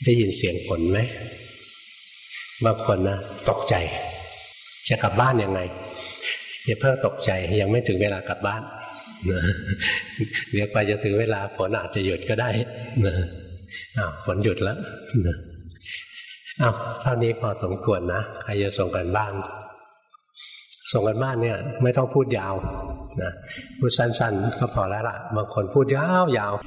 ได้ยินเสียงฝนไหมบางคนนะตกใจ จะกลับบ้านยังไงอย่าเพิ่งตกใจยังไม่ถึงเวลากลับบ้าน นะเดี๋ยวไปจะถึงเวลาฝนอาจจะหยุดก็ได้นะอ้าวฝนหยุดแล้วนะอ้าวเท่านี้พอสมควรนะใครจะส่งกันบ้าน ส่งกันบ้านเนี่ย ไม่ต้องพูดยาวนะพูดสั้น ๆ ก็พอแล้วล่ะบางคนพูดยาวๆ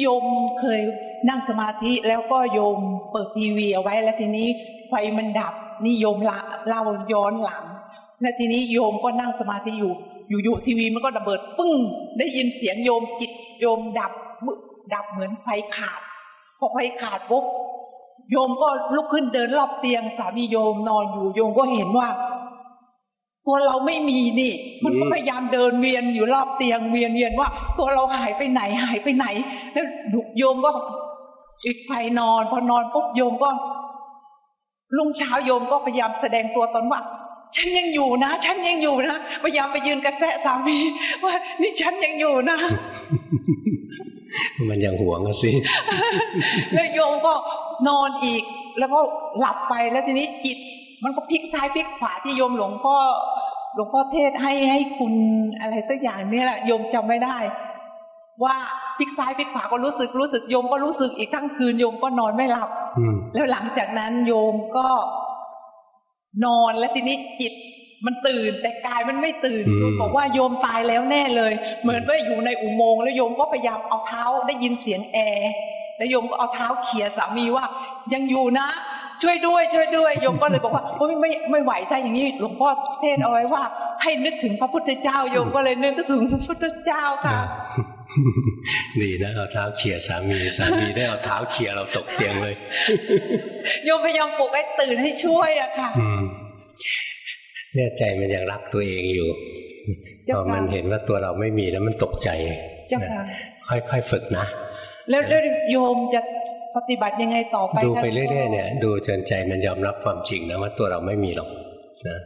โยมเคยนั่งสมาธิแล้วก็โยมเปิดทีวีเอาไว้แล้วทีนี้ไฟมันดับนี่โยมละเล่าย้อนหลัง แล้วทีนี้โยมก็นั่งสมาธิอยู่ อยู่ๆทีวีมันก็ระเบิดปึ้ง ได้ยินเสียงโยมจิตโยมดับดับเหมือนไฟขาด พอไฟขาดปุ๊บโยมก็ลุกขึ้นเดินรอบเตียงสามีโยมนอนอยู่โยมก็เห็นว่าตัวเราไม่มีนี่ มันก็พยายามเดินเวียนอยู่รอบเตียงเวียนเวียนว่า ตัวเราหายไปไหนหายไปไหน แล้วโยมก็ปิดไฟนอน พอนอนปุ๊บโยมก็ลุงเช้าโยมก็พยายามแสดงตัวตนว่า ฉันยังอยู่นะ ฉันยังอยู่นะ พยายามไปยืนกระแสสามีว่านี่ฉันยังอยู่นะ มันยังห่วงสิ แล้วโยมก็นอนอีก แล้วก็หลับไปแล้วทีนี้จิต มันก็พลิกซ้ายพลิกขวาที่โยมหลวงพ่อหลวงพ่อเทศให้ให้คุณอะไรสักอย่างนี่แหละโยมจำไม่ได้ ว่าพลิกซ้ายพลิกขวาก็รู้สึกรู้สึกโยมก็รู้สึกอีกทั้งคืนโยมก็นอนไม่หลับแล้วหลังจากนั้นโยมก็ นอนแล้วทีนี้จิตมันตื่นแต่กายมันไม่ตื่นโยมบอกว่าโยมตายแล้วแน่เลย เหมือนว่าอยู่ในอุโมงค์แล้วโยมก็พยายามเอาเท้าได้ยินเสียงแอร์แล้วโยมก็เอาเท้าเขี่ยสามีว่า ยังอยู่นะ ช่วยด้วย ช่วยด้วยโยมก็เลยบอกว่าโอ้ยไม่ไม่ไหวถ้าอย่างนี้หลวงพ่อเทศเอาไว้ว่า ให้นึกถึงพระพุทธเจ้าโยมก็เลยนึกถึงพระพุทธเจ้าค่ะดีนะเอาเท้าเขี่ยสามีสามีได้เอาเท้าเขี่ยเราตกเตียงเลยโยมพยายามปลุกให้ตื่นให้ช่วยอะค่ะเนี่ยใจมันยังรักตัวเองอยู่พอมันเห็นว่าตัวเราไม่มีแล้วมันตกใจค่อยๆฝึกนะแล้วโยมจะ ปฏิบัติยังไงต่อไปดูไปเรื่อยๆเนี่ยดูจนใจมันยอมรับความจริงนะว่าตัวเราไม่มีหรอกนะ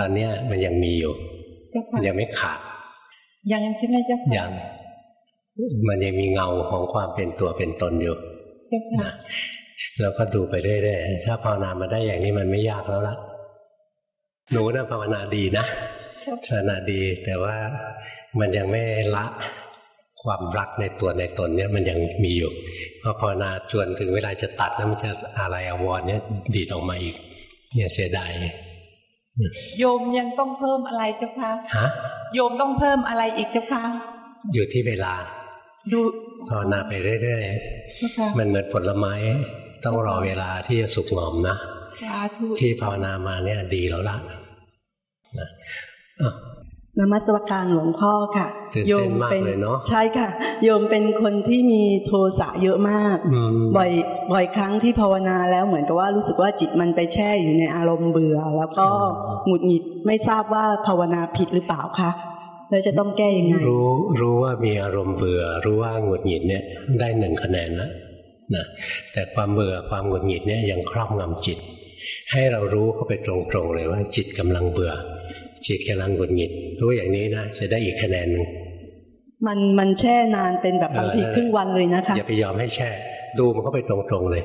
ตอนเนี้ยมันยังมีอยู่ยังไม่ขาดยังใช่ไหมเจ้าค่ะยังมันยังมีเงาของความเป็นตัวเป็นตนอยู่นะเราก็ดูไปเรื่อยๆถ้าภาวนามาได้อย่างนี้มันไม่ยากแล้วละหนูนะ่ะภาวนาดีนะภาวนาดีแต่ว่ามันยังไม่ละความรักในตัวในตนเนี่ยมันยังมีอยู่ พอภาวนาจวนถึงเวลาจะตัดแล้วมันจะอะไรอวรเนี่ยดีดออกมาอีกเนี่ยเสียดายโยมยังต้องเพิ่มอะไรเจ้าคะฮะโยมต้องเพิ่มอะไรอีกเจ้าคะอยู่ที่เวลา ดูภาวนาไปเรื่อยๆมันเหมือนผลไม้ ต้องรอเวลาที่จะสุกงอมนะที่ภาวนามาเนี่ยดีแล้วล่ะนะ นมัสการหลวงพ่อค่ะ โยมเป็นใช่ค่ะ โยมเป็นคนที่มีโทสะเยอะมาก บ่อยบ่อยครั้งที่ภาวนาแล้วเหมือนกับว่ารู้สึกว่าจิตมันไปแช่อยู่ในอารมณ์เบื่อ แล้วก็หงุดหงิดไม่ทราบว่าภาวนาผิดหรือเปล่าคะแล้วจะต้องแก้ยังไงรู้รู้ว่ามีอารมณ์เบื่อ รู้ว่าหงุดหงิดเนี่ยได้หนึ่งคะแนนนะนะแต่ความเบื่อความหงุดหงิดเนี่ยยังครอบงำจิต ให้เรารู้เข้าไปตรงๆเลยว่าจิตกำลังเบื่อ จิตกำลังหงุดหงิด รู้อย่างนี้นะจะได้อีกคะแนนหนึ่งมันมันแช่นานเป็นแบบบางทีครึ่งวันเลยนะคะอย่าไปยอมให้แช่ ดูมันก็ไปตรงๆเลย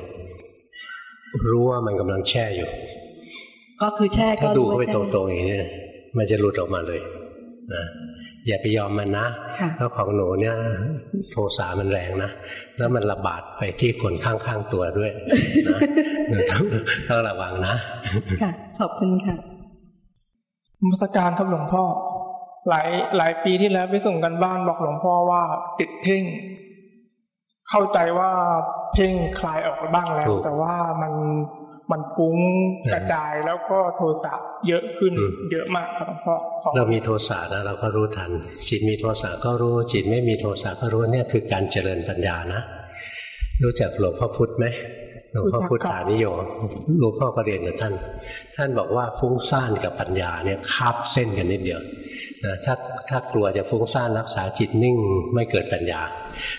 รู้ว่ามันกำลังแช่อยู่ ก็คือแช่ก็ดูเข้าไปตรงๆอย่างนี้มันจะหลุดออกมาเลยนะอย่าไปยอมมันนะเพราะของหนูเนี่ย โทสะมันแรงนะ แล้วมันระบาดไปที่คนข้างๆตัวด้วยนะต้องระวังนะค่ะขอบคุณค่ะมรสการครับหลวงพ่อ หลายหลายปีที่แล้วไปส่งกันบ้านบอกหลวงพ่อว่าติดเพ่ง เข้าใจว่าเพ่งคลายออกบ้างแล้ว แต่ว่ามันมันฟุ้งกระจายแล้วก็โทสะเยอะขึ้น เยอะมากครับหลวงพ่อเรามีโทสะนะเราก็รู้ทัน จิตมีโทสะก็รู้จิตไม่มีโทสะก็รู้เนี่ยคือการเจริญปัญญานะ รู้จักหลวงพ่อพุธไหม หลวงพ่อพุทธานิยมหลวงพ่อก็เรียนกับท่าน ท่านบอกว่าฟุ้งซ่านกับปัญญาเนี่ยคาบเส้นกันนิดเดียวนะถ้าถ้ากลัวจะฟุ้งซ่านรักษาจิตนิ่งไม่เกิดปัญญา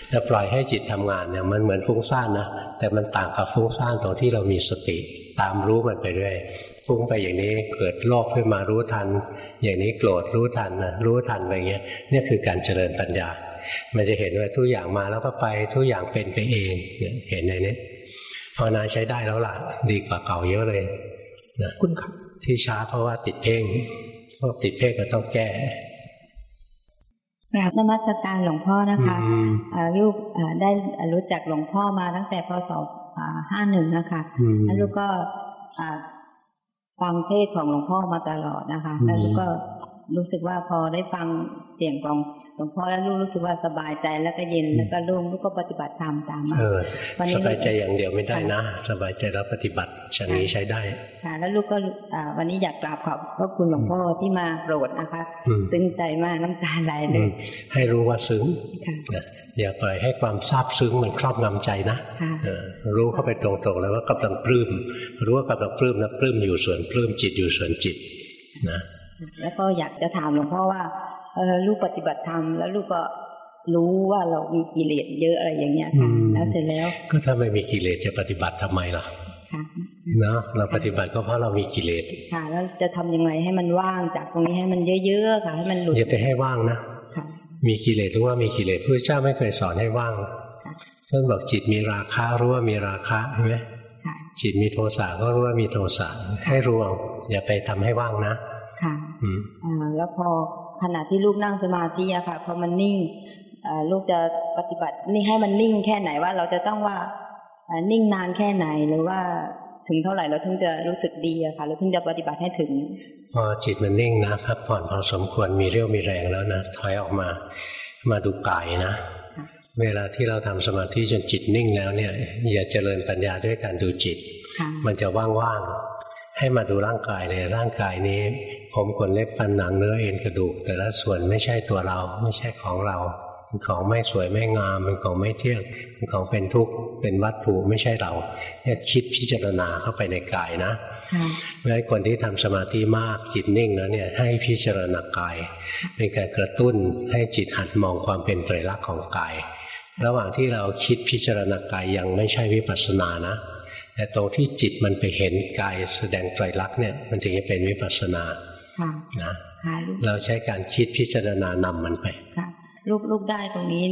แต่ปล่อยให้จิตทำงานเนี่ยมันเหมือนฟุ้งซ่านนะแต่มันต่างกับฟุ้งซ่านตรงที่เรามีสติตามรู้มันไปเรื่อยฟุ้งไปอย่างนี้เกิดโลภขึ้นมารู้ทัน อย่างนี้โกรธรู้ทันนะรู้ทันอะไรเงี้ยนี่คือการเจริญปัญญา มันจะเห็นว่าทุกอย่างมาแล้วก็ไปทุกอย่างเป็นไปเองเห็นในนี้ ภาวนาใช้ได้แล้วล่ะ ดีกว่าเก่าเยอะเลยนะคุณครับที่ช้าเพราะว่าติดเพ่งพวกติดเพ่งก็ต้องแก้กราบนมัสการหลวงพ่อนะคะลูกได้รู้จักหลวงพ่อมาตั้งแต่พศห้าหนึ่งนะคะแล้วลูกก็ฟังเทศของหลวงพ่อมาตลอดนะคะ แล้วลูกก็รู้สึกว่าพอได้ฟังเสียงของ หลวงพ่อแล้วลูกรู้สึกว่าสบายใจแล้วก็เย็นแล้วก็รุ่งลูกก็ปฏิบัติธรรมตามมาสบายใจอย่างเดียวไม่ได้นะ สบายใจแล้วปฏิบัติชันนี้ใช้ได้ค่ะแล้วลูกก็วันนี้อยากกราบขอบพระคุณหลวงพ่อที่มาโปรดนะคะ ซึ้งใจมากน้ำตาไหลเลยให้รู้ว่าซึ้งอย่าปล่อยให้ความซาบซึ้งมันครอบงำใจนะรู้เข้าไปตรงๆแล้วว่ากำลังปลื้มรู้ว่ากำลังปลื้มนะปลื้มอยู่ส่วนปลื้มจิตอยู่ส่วนจิตนะแล้วก็อยากจะถามหลวงพ่อว่า เออลูกปฏิบัติธรรมแล้วลูกก็รู้ว่าเรามีกิเลสเยอะอะไรอย่างเงี้ยค่ะแล้วเสร็จแล้ว ก็ถ้าไม่มีกิเลสจะปฏิบัติทำไมล่ะเนาะเราปฏิบัติก็เพราะเรามีกิเลสค่ะ แล้วจะทำยังไงให้มันว่างจากตรงนี้ให้มันเยอะๆค่ะให้มันหลุดอย่าไปให้ว่างนะมีกิเลสรู้ว่ามีกิเลสพระเจ้าไม่เคยสอนให้ว่างท่านบอกจิตมีราคะรู้ว่ามีราคะใช่ไหมจิตมีโทสะก็รู้ว่ามีโทสะให้รู้เอาอย่าไปทำให้ว่างนะค่ะอ่าแล้วพอ ขณะที่ลูกนั่งสมาธิอะค่ะพอมันนิ่งลูกจะปฏิบัตินี่ให้มันนิ่งแค่ไหนว่าเราจะต้องว่านิ่งนานแค่ไหนหรือว่าถึงเท่าไหร่เราถึงจะรู้สึกดีอะค่ะเราถึงจะปฏิบัติให้ถึง พอจิตมันนิ่งนะพักผ่อนพอสมควรมีเรี่ยวมีแรงแล้วนะถอยออกมามาดูกายนะ เวลาที่เราทำสมาธิจนจิตนิ่งแล้วเนี่ยอย่าเจริญปัญญาด้วยการดูจิต มันจะว่างๆให้มาดูร่างกายเลยร่างกายนี้ ผมขนเล็บฟันหนังเนื้อเอ็นกระดูก แต่ละส่วนไม่ใช่ตัวเราไม่ใช่ของเราเป็นของไม่สวยไม่งามเป็นของไม่เที่ยงเป็นของเป็นทุกข์เป็นวัตถุไม่ใช่เราเนี่ยคิดพิจารณาเข้าไปในกายนะเพราะฉะนั้นคนที่ทำสมาธิมากจิตนิ่งแล้วเนี่ยให้พิจารณากาย เป็นการกระตุ้นให้จิตหัดมองความเป็นไตรลักษณ์ของกาย ระหว่างที่เราคิดพิจารณากายยังไม่ใช่วิปัสสนานะ แต่ตรงที่จิตมันไปเห็นกายแสดงไตรลักษณ์เนี่ยมันถึงจะเป็นวิปัสสนา นะเราใช้การคิดพิจารณานำมันไปลูกลูกได้ตรงนี้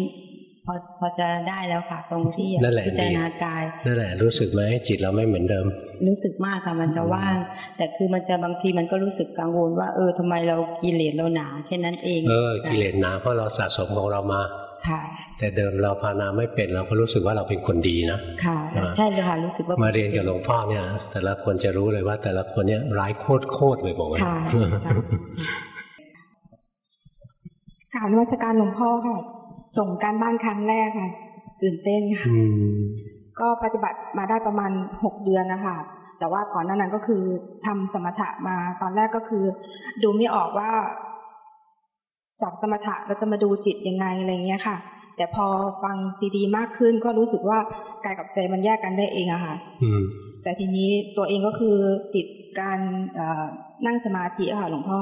พอพอจะได้แล้วค่ะ ตรงที่พิจารณากายนั่นแหละรู้สึกไหมจิตเราไม่เหมือนเดิม รู้สึกมากค่ะมันจะว่าง แต่คือมันจะบางทีมันก็รู้สึกกังวลว่าเออทำไมเรากิเลสเราหนาแค่นั้นเอง เออกิเลสหนาเพราะเราสะสมของเรามาค่ะ แต่เดิมเราภาวนาไม่เป็นเราก็รู้สึกว่าเราเป็นคนดีนะค่ะ ใช่เลยค่ะรู้สึกว่ามาเรียนกับหลวงพ่อเนี่ย แต่ละคนจะรู้เลยว่า แต่ละคนเนี่ยร้ายโคตรโคตรเลยบอกว่าค่ะนวัตการหลวงพ่อค่ะ ส่งการบ้านครั้งแรกค่ะตื่นเต้นค่ะก็ปฏิบัติมาได้ประมาณหกเดือนนะคะแต่ว่าก่อนหน้านั้นก็คือทำสมถะมาตอนแรกก็คือ ดูไม่ออกว่า จากสมถะเราจะมาดูจิตยังไงอะไรเงี้ยค่ะ แต่พอฟังซีดี มากขึ้นก็รู้สึกว่ากายกับใจมันแยกกันได้เองอะค่ะแต่ทีนี้ตัวเองก็คือติดการนั่งสมาธิค่ะหลวงพ่อ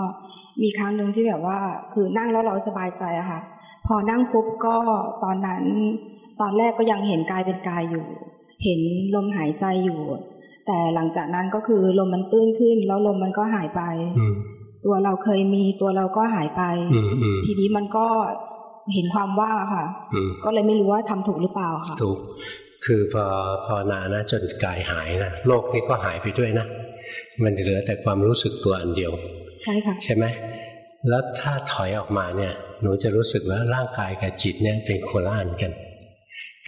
มีครั้งหนึ่งที่แบบว่า คือนั่งแล้วเราสบายใจอะค่ะ พอนั่งปุ๊บก็ตอนนั้น ตอนแรกก็ยังเห็นกายเป็นกายอยู่ เห็นลมหายใจอยู่ แต่หลังจากนั้นก็คือลมมันตื้นขึ้น แล้วลมมันก็หายไป ตัวเราเคยมีตัวเราก็หายไป ทีนี้มันก็เห็นความว่าค่ะ ก็เลยไม่รู้ว่าทำถูกหรือเปล่าค่ะ ถูก คือพอพอนานะจนกายหายนะโลกนี้ก็หายไปด้วยนะ มันเหลือแต่ความรู้สึกตัวอันเดียว ใช่ค่ะ ใช่ไหม แล้วถ้าถอยออกมาเนี่ย หนูจะรู้สึกว่าร่างกายกับจิตเนี่ยเป็นโคละอันกัน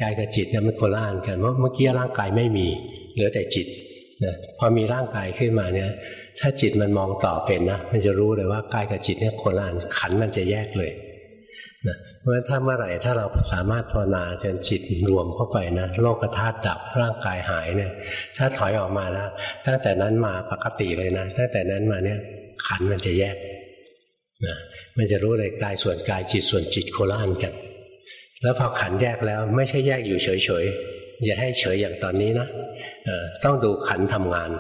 กายกับจิตเนี่ยมันโคละอันกันเพราะเมื่อกี้ร่างกายไม่มี เหลือแต่จิตนะพอมีร่างกายขึ้นมาเนี่ย ถ้าจิตมันมองต่อเป็นนะมันจะรู้เลยว่ากายกับจิตเนี่ยคนละอันขันมันจะแยกเลยนะเพราะฉะนั้นถ้าเมื่อไหร่ถ้าเราสามารถภาวนาจนจิตรวมเข้าไปนะโลกธาตุดับร่างกายหายเนี่ยถ้าถอยออกมาแล้วตั้งแต่นั้นมาปกติเลยนะตั้งแต่นั้นมาเนี่ยขันมันจะแยกนะมันจะรู้เลยกายส่วนกายจิตส่วนจิตโคละอันกัน แล้วพอขันแยกแล้วไม่ใช่แยกอยู่เฉยๆอย่าให้เฉยอย่างตอนนี้นะต้องดูขันทำงาน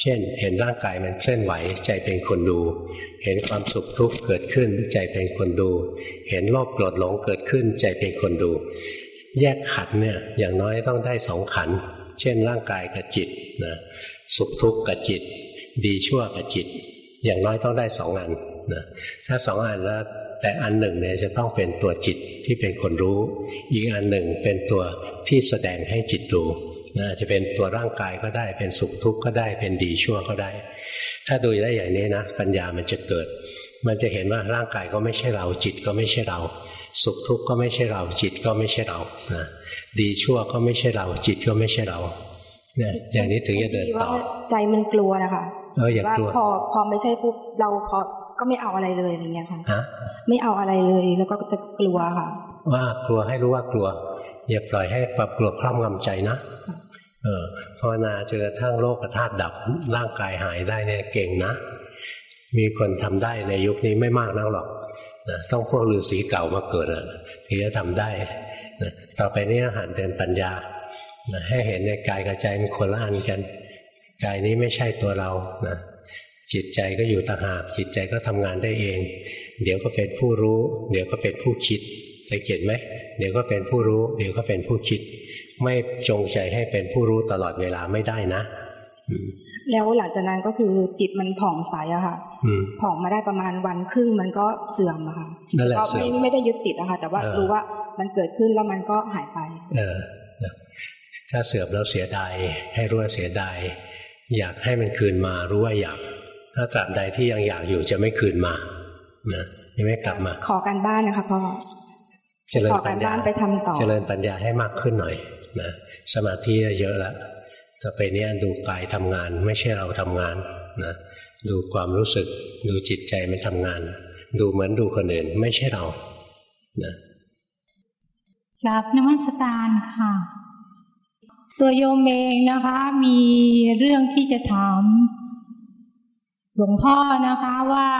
เช่น เห็นร่างกายมันเคลื่อนไหว ใจเป็นคนดู เห็นความสุขทุกข์เกิดขึ้น ใจเป็นคนดู เห็นโลภโกรธหลงเกิดขึ้น ใจเป็นคนดู แยกขันเนี่ยอย่างน้อยต้องได้สองขัน เช่น ร่างกายกับจิตนะสุขทุกข์กับจิต ดีชั่วกับจิต อย่างน้อยต้องได้สองอันนะถ้าสองอันแล้วแต่อันหนึ่งเนี่ยจะต้องเป็นตัวจิตที่เป็นคนรู้ อีกอันหนึ่งเป็นตัวที่แสดงให้จิตดู นะจะเป็นตัวร่างกายก็ได้ เป็นสุขทุกข์ก็ได้ เป็นดีชั่วก็ได้ ถ้าดูได้อย่างนี้นะ ปัญญามันจะเกิด มันจะเห็นว่าร่างกายก็ไม่ใช่เรา จิตก็ไม่ใช่เรา สุขทุกข์ก็ไม่ใช่เรา จิตก็ไม่ใช่เรานะดีชั่วก็ไม่ใช่เรา จิตก็ไม่ใช่เราเนี่ยอย่างนี้ถึงจะเดินต่อใจมันกลัวนะคะเอออย่ากลัวพอพอไม่ใช่ปุ๊บเราพอก็ไม่เอาอะไรเลยอย่างเงี้ยค่ะฮะไม่เอาอะไรเลยแล้วก็จะกลัวค่ะ ว่ากลัวให้รู้ว่ากลัว อย่าปล่อยให้ความกลัวครอบงำใจนะเออภาวนาจนกระทั่งโลกธาตุดับร่างกายหายได้เนี่ยเก่งนะ มีคนทำได้ในยุคนี้ไม่มากนักหรอกนะต้องพวกฤาษีเก่ามาเกิดอะถึงจะทำได้นะต่อไปนี้หันเดินปัญญานะให้เห็นในกายกับใจมันคนละอันกันกายนี้ไม่ใช่ตัวเรานะจิตใจก็อยู่ต่างหากจิตใจก็ทำงานได้เอง เดี๋ยวก็เป็นผู้รู้ เดี๋ยวก็เป็นผู้คิด สังเกตไหมเดี๋ยวก็เป็นผู้รู้ เดี๋ยวก็เป็นผู้คิด ไม่จงใจให้เป็นผู้รู้ตลอดเวลาไม่ได้นะอืมแล้วหลังจากนั้นก็คือจิตมันผ่องใสอะค่ะอืมผ่องมาได้ประมาณวันครึ่งมันก็เสื่อมอะค่ะนั่นแหละก็เสื่อไม่มไม่ได้ยึดติดอะค่ะแต่ว่าเออรู้ว่ามันเกิดขึ้นแล้วมันก็หายไป เออนะถ้าเสื่อมแล้วเสียดายให้รู้ว่าเสียดายอยากให้มันคืนมารู้ว่าอยาก ถ้าตราบใดที่ยังอยากอยู่จะไม่คืนมานะยังไม่กลับมา ขอการบ้านนะคะพ่อ เจริญขอปักาญรญาบ้านไปทำต่อเจริญปัญญาให้มากขึ้นหน่อยนะสมาธิเยอะแล้วต่อไปเนี้ยดูกายทำงาน ไม่ใช่เราทำงานนะดูความรู้สึก ดูจิตใจมันทำงาน ดูเหมือนดูคนอื่น ไม่ใช่เรานะกราบนมัสการค่ะ ตัวโยมเองนะคะ มีเรื่องที่จะถามหลวงพ่อนะคะว่า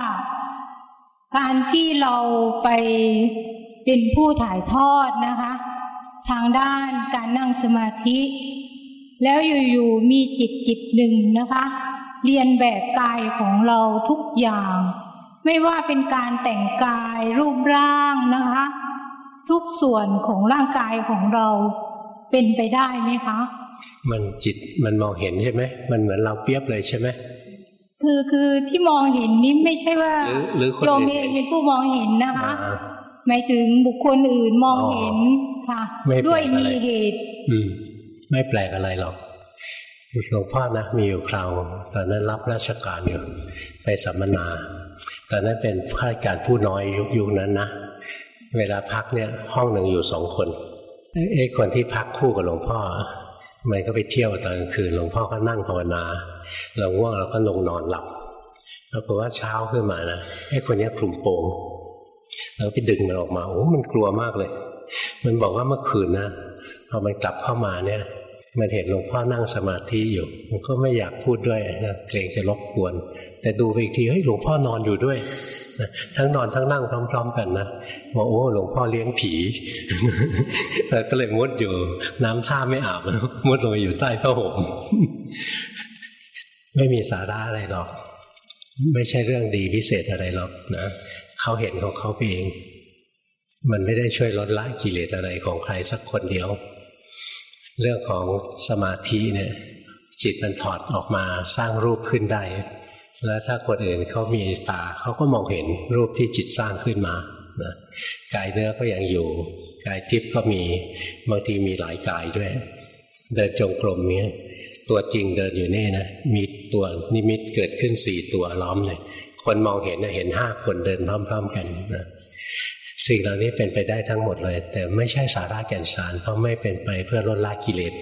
การที่เราไป เป็นผู้ถ่ายทอดนะคะ ทางด้านการนั่งสมาธิ แล้วอยู่ๆมีจิตจิตหนึ่งนะคะ เรียนแบบกายของเราทุกอย่าง ไม่ว่าเป็นการแต่งกายรูปร่างนะคะ ทุกส่วนของร่างกายของเราเป็นไปได้ไหมคะ มันจิตมันมองเห็นใช่ไหมมันเหมือนเราเปรียบเลยใช่ไหมคือคือที่มองเห็นนี้ไม่ใช่ว่าหรือหรือคนโยมอื่นเองเป็นผู้มองเห็นนะคะอ่า หมายถึงบุคคลอื่นมองเห็นค่ะไม่แปลกด้วยมีอะไรเหตุอืมไม่แปลกอะไรหรอกหลวงพ่อนะมีอยู่คราวตอนนั้นรับราชการอยู่ไปสัมมนาตอนนั้นเป็นข้าราชการผู้น้อยยุคยุคนั้นนะเวลาพักเนี่ยห้องหนึ่งอยู่สองคนไอ้คนที่พักคู่กับหลวงพ่อมันก็ไปเที่ยวตอนกลางคืนหลวงพ่อก็นั่งภาวนา เราง่วงเราก็ลงนอนหลับปรากฏว่าเช้าขึ้นมานะไอ้คนเนี้ยคลุมโปง เราไปดึงมันออกมาโอ้มันกลัวมากเลย มันบอกว่าเมื่อคืนนะพอมันกลับเข้ามาเนี่ย มันเห็นหลวงพ่อนั่งสมาธิอยู่ มันก็ไม่อยากพูดด้วยนะเกรงจะรบกวน แต่ดูไปอีกทีเฮ้ยหลวงพ่อนอนอยู่ด้วยนะทั้งนอนทั้งนั่งพร้อม ๆ กันนะบอกโอ้หลวงพ่อเลี้ยงผีก็เลยมุดอยู่ น้ำท่าไม่อาบแล้วมุดลงไปอยู่ใต้ผ้าห่มไม่มีสาระอะไรหรอก ไม่ใช่เรื่องดีพิเศษอะไรหรอกนะ เขาเห็นของเขาเอง มันไม่ได้ช่วยลดละกิเลสอะไรของใครสักคนเดียว เรื่องของสมาธิเนี่ยจิตมันถอดออกมาสร้างรูปขึ้นได้ แล้วถ้าคนอื่นเขามีตาเขาก็มองเห็นรูปที่จิตสร้างขึ้นมานะกายเนื้อก็ยังอยู่ กายทิพย์ก็มีบางทีมีหลายกายด้วย เดินจงกรมเนี้ยตัวจริงเดินอยู่นี่นะมีตัวนิมิตเกิดขึ้นสี่ตัวล้อมเลย คนมองเห็นเห็นห้าคนเดินพร้อม ๆ กันนะสิ่งเหล่านี้เป็นไปได้ทั้งหมดเลย แต่ไม่ใช่สาระแก่นสารเพราะไม่เป็นไปเพื่อลดละกิเลส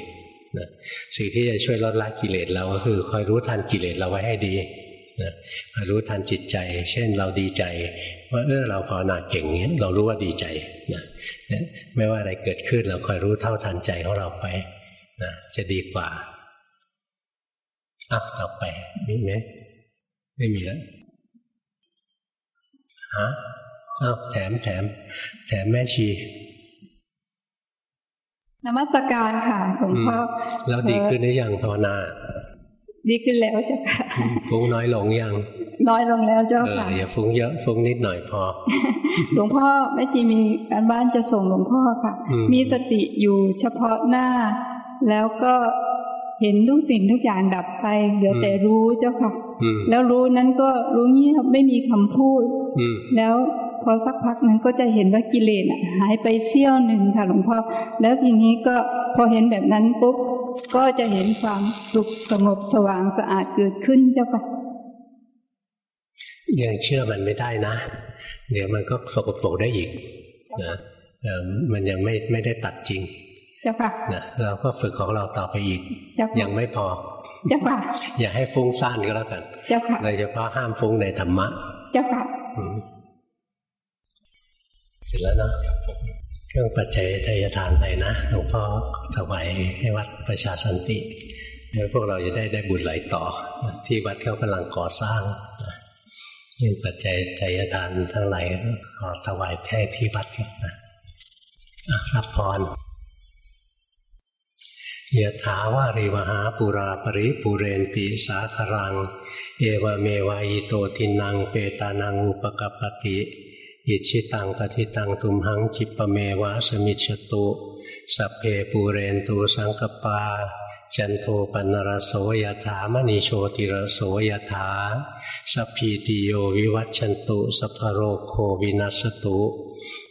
นะสิ่งที่จะช่วยลดละกิเลสเราก็คือคอยรู้ทันกิเลสเราไว้ให้ดีนะคอยรู้ทันจิตใจ เช่นเราดีใจ ว่าเออเราภาวนาเก่งเนี้ยเรารู้ว่าดีใจนะเนี่ยไม่ว่าอะไรเกิดขึ้นเราคอยรู้เท่าทันใจของเราไปนะจะดีกว่าอะต่อไปมีไหมไม่มีแล้ว ฮะอ้าวแถมแถมแถมแม่ชีนมัสการค่ะหลวงพ่อแล้วดีขึ้นหรือยังภาวนา ดีขึ้นแล้วเจ้าค่ะฟุ้งน้อยลงยัง น้อยลงแล้วเจ้าเออค่ะอย่าฟุ้งเยอะฟุ้งนิดหน่อยพอ หลวงพ่อแม่ชีมีการบ้านจะส่งหลวงพ่อค่ะอืมมีสติอยู่เฉพาะหน้า แล้วก็ เห็นทุกสิ่งทุกอย่างดับไปเหลือแต่รู้เจ้าค่ะ แล้วรู้นั้นก็รู้เงียบไม่มีคำพูด แล้วพอสักพักนั้นก็จะเห็นว่ากิเลสหายไปเสี้ยวหนึ่งค่ะหลวงพ่อ แล้วทีนี้ก็พอเห็นแบบนั้นปุ๊บก็จะเห็นความสุขสงบสว่างสะอาดเกิดขึ้นเจ้าค่ะยังเชื่อมันไม่ได้นะ เดี๋ยวมันก็สกปรกได้อีกนะมันยังไม่ไม่ได้ตัดจริง เจ้าค่ะนะเราก็ฝึกของเราต่อไปอีก ยังไม่พอ เจ้าค่ะ อย่าให้ฟุ้งซ่านก็แล้วกัน เจ้าค่ะโดยเฉพาะห้ามฟุ้งในธรรมะ เจ้าค่ะเสร็จแล้วเนาะเครื่องปัจจัยทายทานไปนะหลวงพ่อถวายให้วัดประชาสันติแล้วพวกเราจะได้ได้บุญไหลต่อ ที่วัดเขากำลังก่อสร้างนี่ปัจจัยทายทานทั้งหลายขอถวายแท้ที่วัดนะรับพร ยะถาวาริวหาปุราปริปุเรนติสาครัง เอวเมวายโตทินังเปตานังอุปกปติอิชิตังปฏิตังตุมหังจิปเมวะสมิชตุ สัพเพปูเรนตูสังกปา จันโทปนรโสยถามณีโชติรโสยถาสัพพีติโยวิวัตชันตุสัพโรโควินัสตุ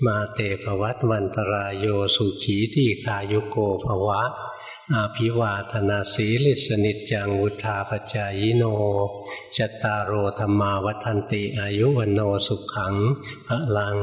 มาเตภวัตวันตรายโยสุขีที่คายุโกภวะ อาภิวาธนาสีลิสนิจังวุธาปจายโนจตารโอธรรมาวัฒนติอายุวันโนสุขังพระลัง